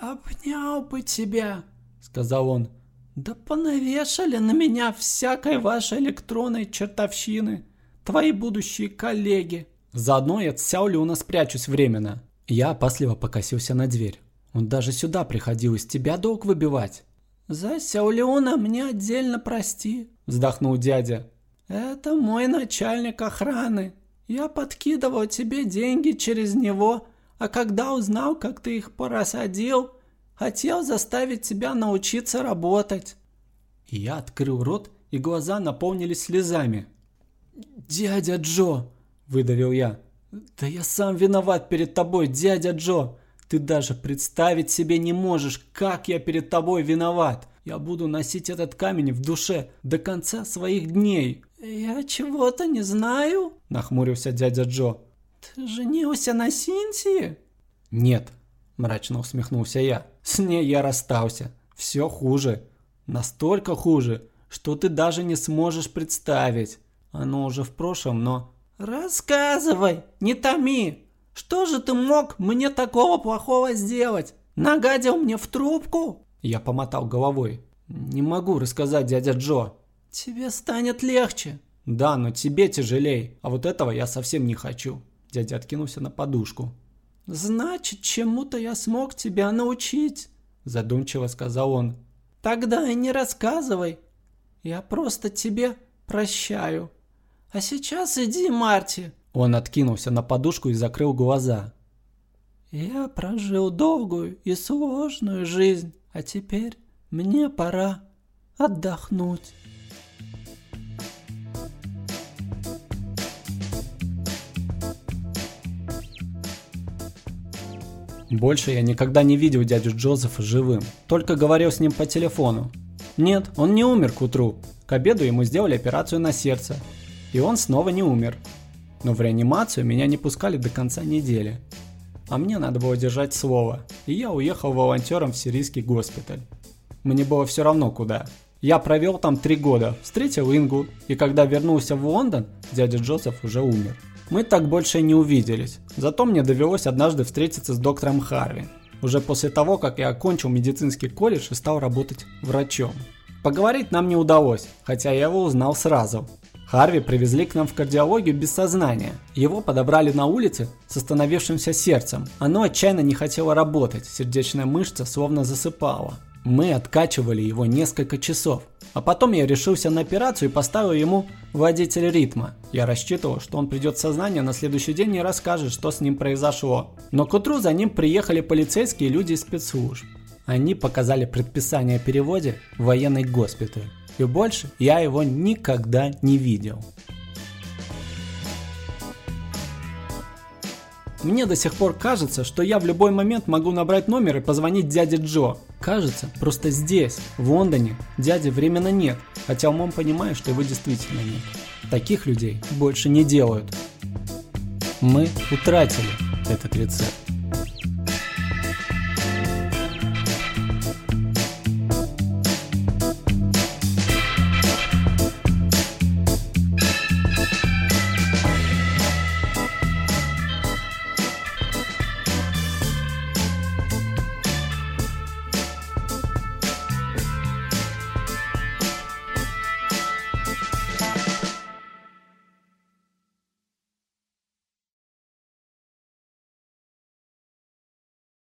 «Обнял бы тебя», — сказал он. «Да понавешали на меня всякой вашей электронной чертовщины, твои будущие коллеги». Заодно я от Сяолюна спрячусь временно. Я опасливо покосился на дверь. Он даже сюда приходил из тебя долг выбивать. «За Сяолюна мне отдельно прости», — вздохнул дядя. «Это мой начальник охраны. Я подкидывал тебе деньги через него, А когда узнал, как ты их порасадил, хотел заставить тебя научиться работать. И я открыл рот, и глаза наполнились слезами. «Дядя Джо!» – выдавил я. «Да я сам виноват перед тобой, дядя Джо! Ты даже представить себе не можешь, как я перед тобой виноват! Я буду носить этот камень в душе до конца своих дней!» «Я чего-то не знаю», – нахмурился дядя Джо. «Ты женился на Синтии?» «Нет», – мрачно усмехнулся я. «С ней я расстался. Все хуже. Настолько хуже, что ты даже не сможешь представить. Оно уже в прошлом, но «Рассказывай, не томи! Что же ты мог мне такого плохого сделать? Нагадил мне в трубку?» Я помотал головой. «Не могу рассказать, дядя Джо». «Тебе станет легче». «Да, но тебе тяжелей, а вот этого я совсем не хочу». Дядя откинулся на подушку. «Значит, чему-то я смог тебя научить», задумчиво сказал он. «Тогда и не рассказывай. Я просто тебе прощаю». А сейчас иди, Марти. Он откинулся на подушку и закрыл глаза. Я прожил долгую и сложную жизнь, а теперь мне пора отдохнуть. Больше я никогда не видел дядю Джозефа живым, только говорил с ним по телефону. Нет, он не умер к утру. К обеду ему сделали операцию на сердце, и он снова не умер. Но в реанимацию меня не пускали до конца недели. А мне надо было держать слово, и я уехал волонтером в сирийский госпиталь. Мне было все равно куда. Я провел там три года, встретил Ингу, и когда вернулся в Лондон, дядя Джозеф уже умер. Мы так больше не увиделись, зато мне довелось однажды встретиться с доктором Харви, уже после того, как я окончил медицинский колледж и стал работать врачом. Поговорить нам не удалось, хотя я его узнал сразу. Харви привезли к нам в кардиологию без сознания. Его подобрали на улице с остановившимся сердцем. Оно отчаянно не хотело работать, сердечная мышца словно засыпала. Мы откачивали его несколько часов. А потом я решился на операцию и поставил ему водитель ритма. Я рассчитывал, что он придет в сознание на следующий день и расскажет, что с ним произошло. Но к утру за ним приехали полицейские люди из спецслужб. Они показали предписание о переводе в военный госпиталь и больше я его никогда не видел. Мне до сих пор кажется, что я в любой момент могу набрать номер и позвонить дяде Джо. Кажется, просто здесь, в Лондоне, дяди временно нет, хотя умом понимаю, что его действительно нет. Таких людей больше не делают. Мы утратили этот рецепт.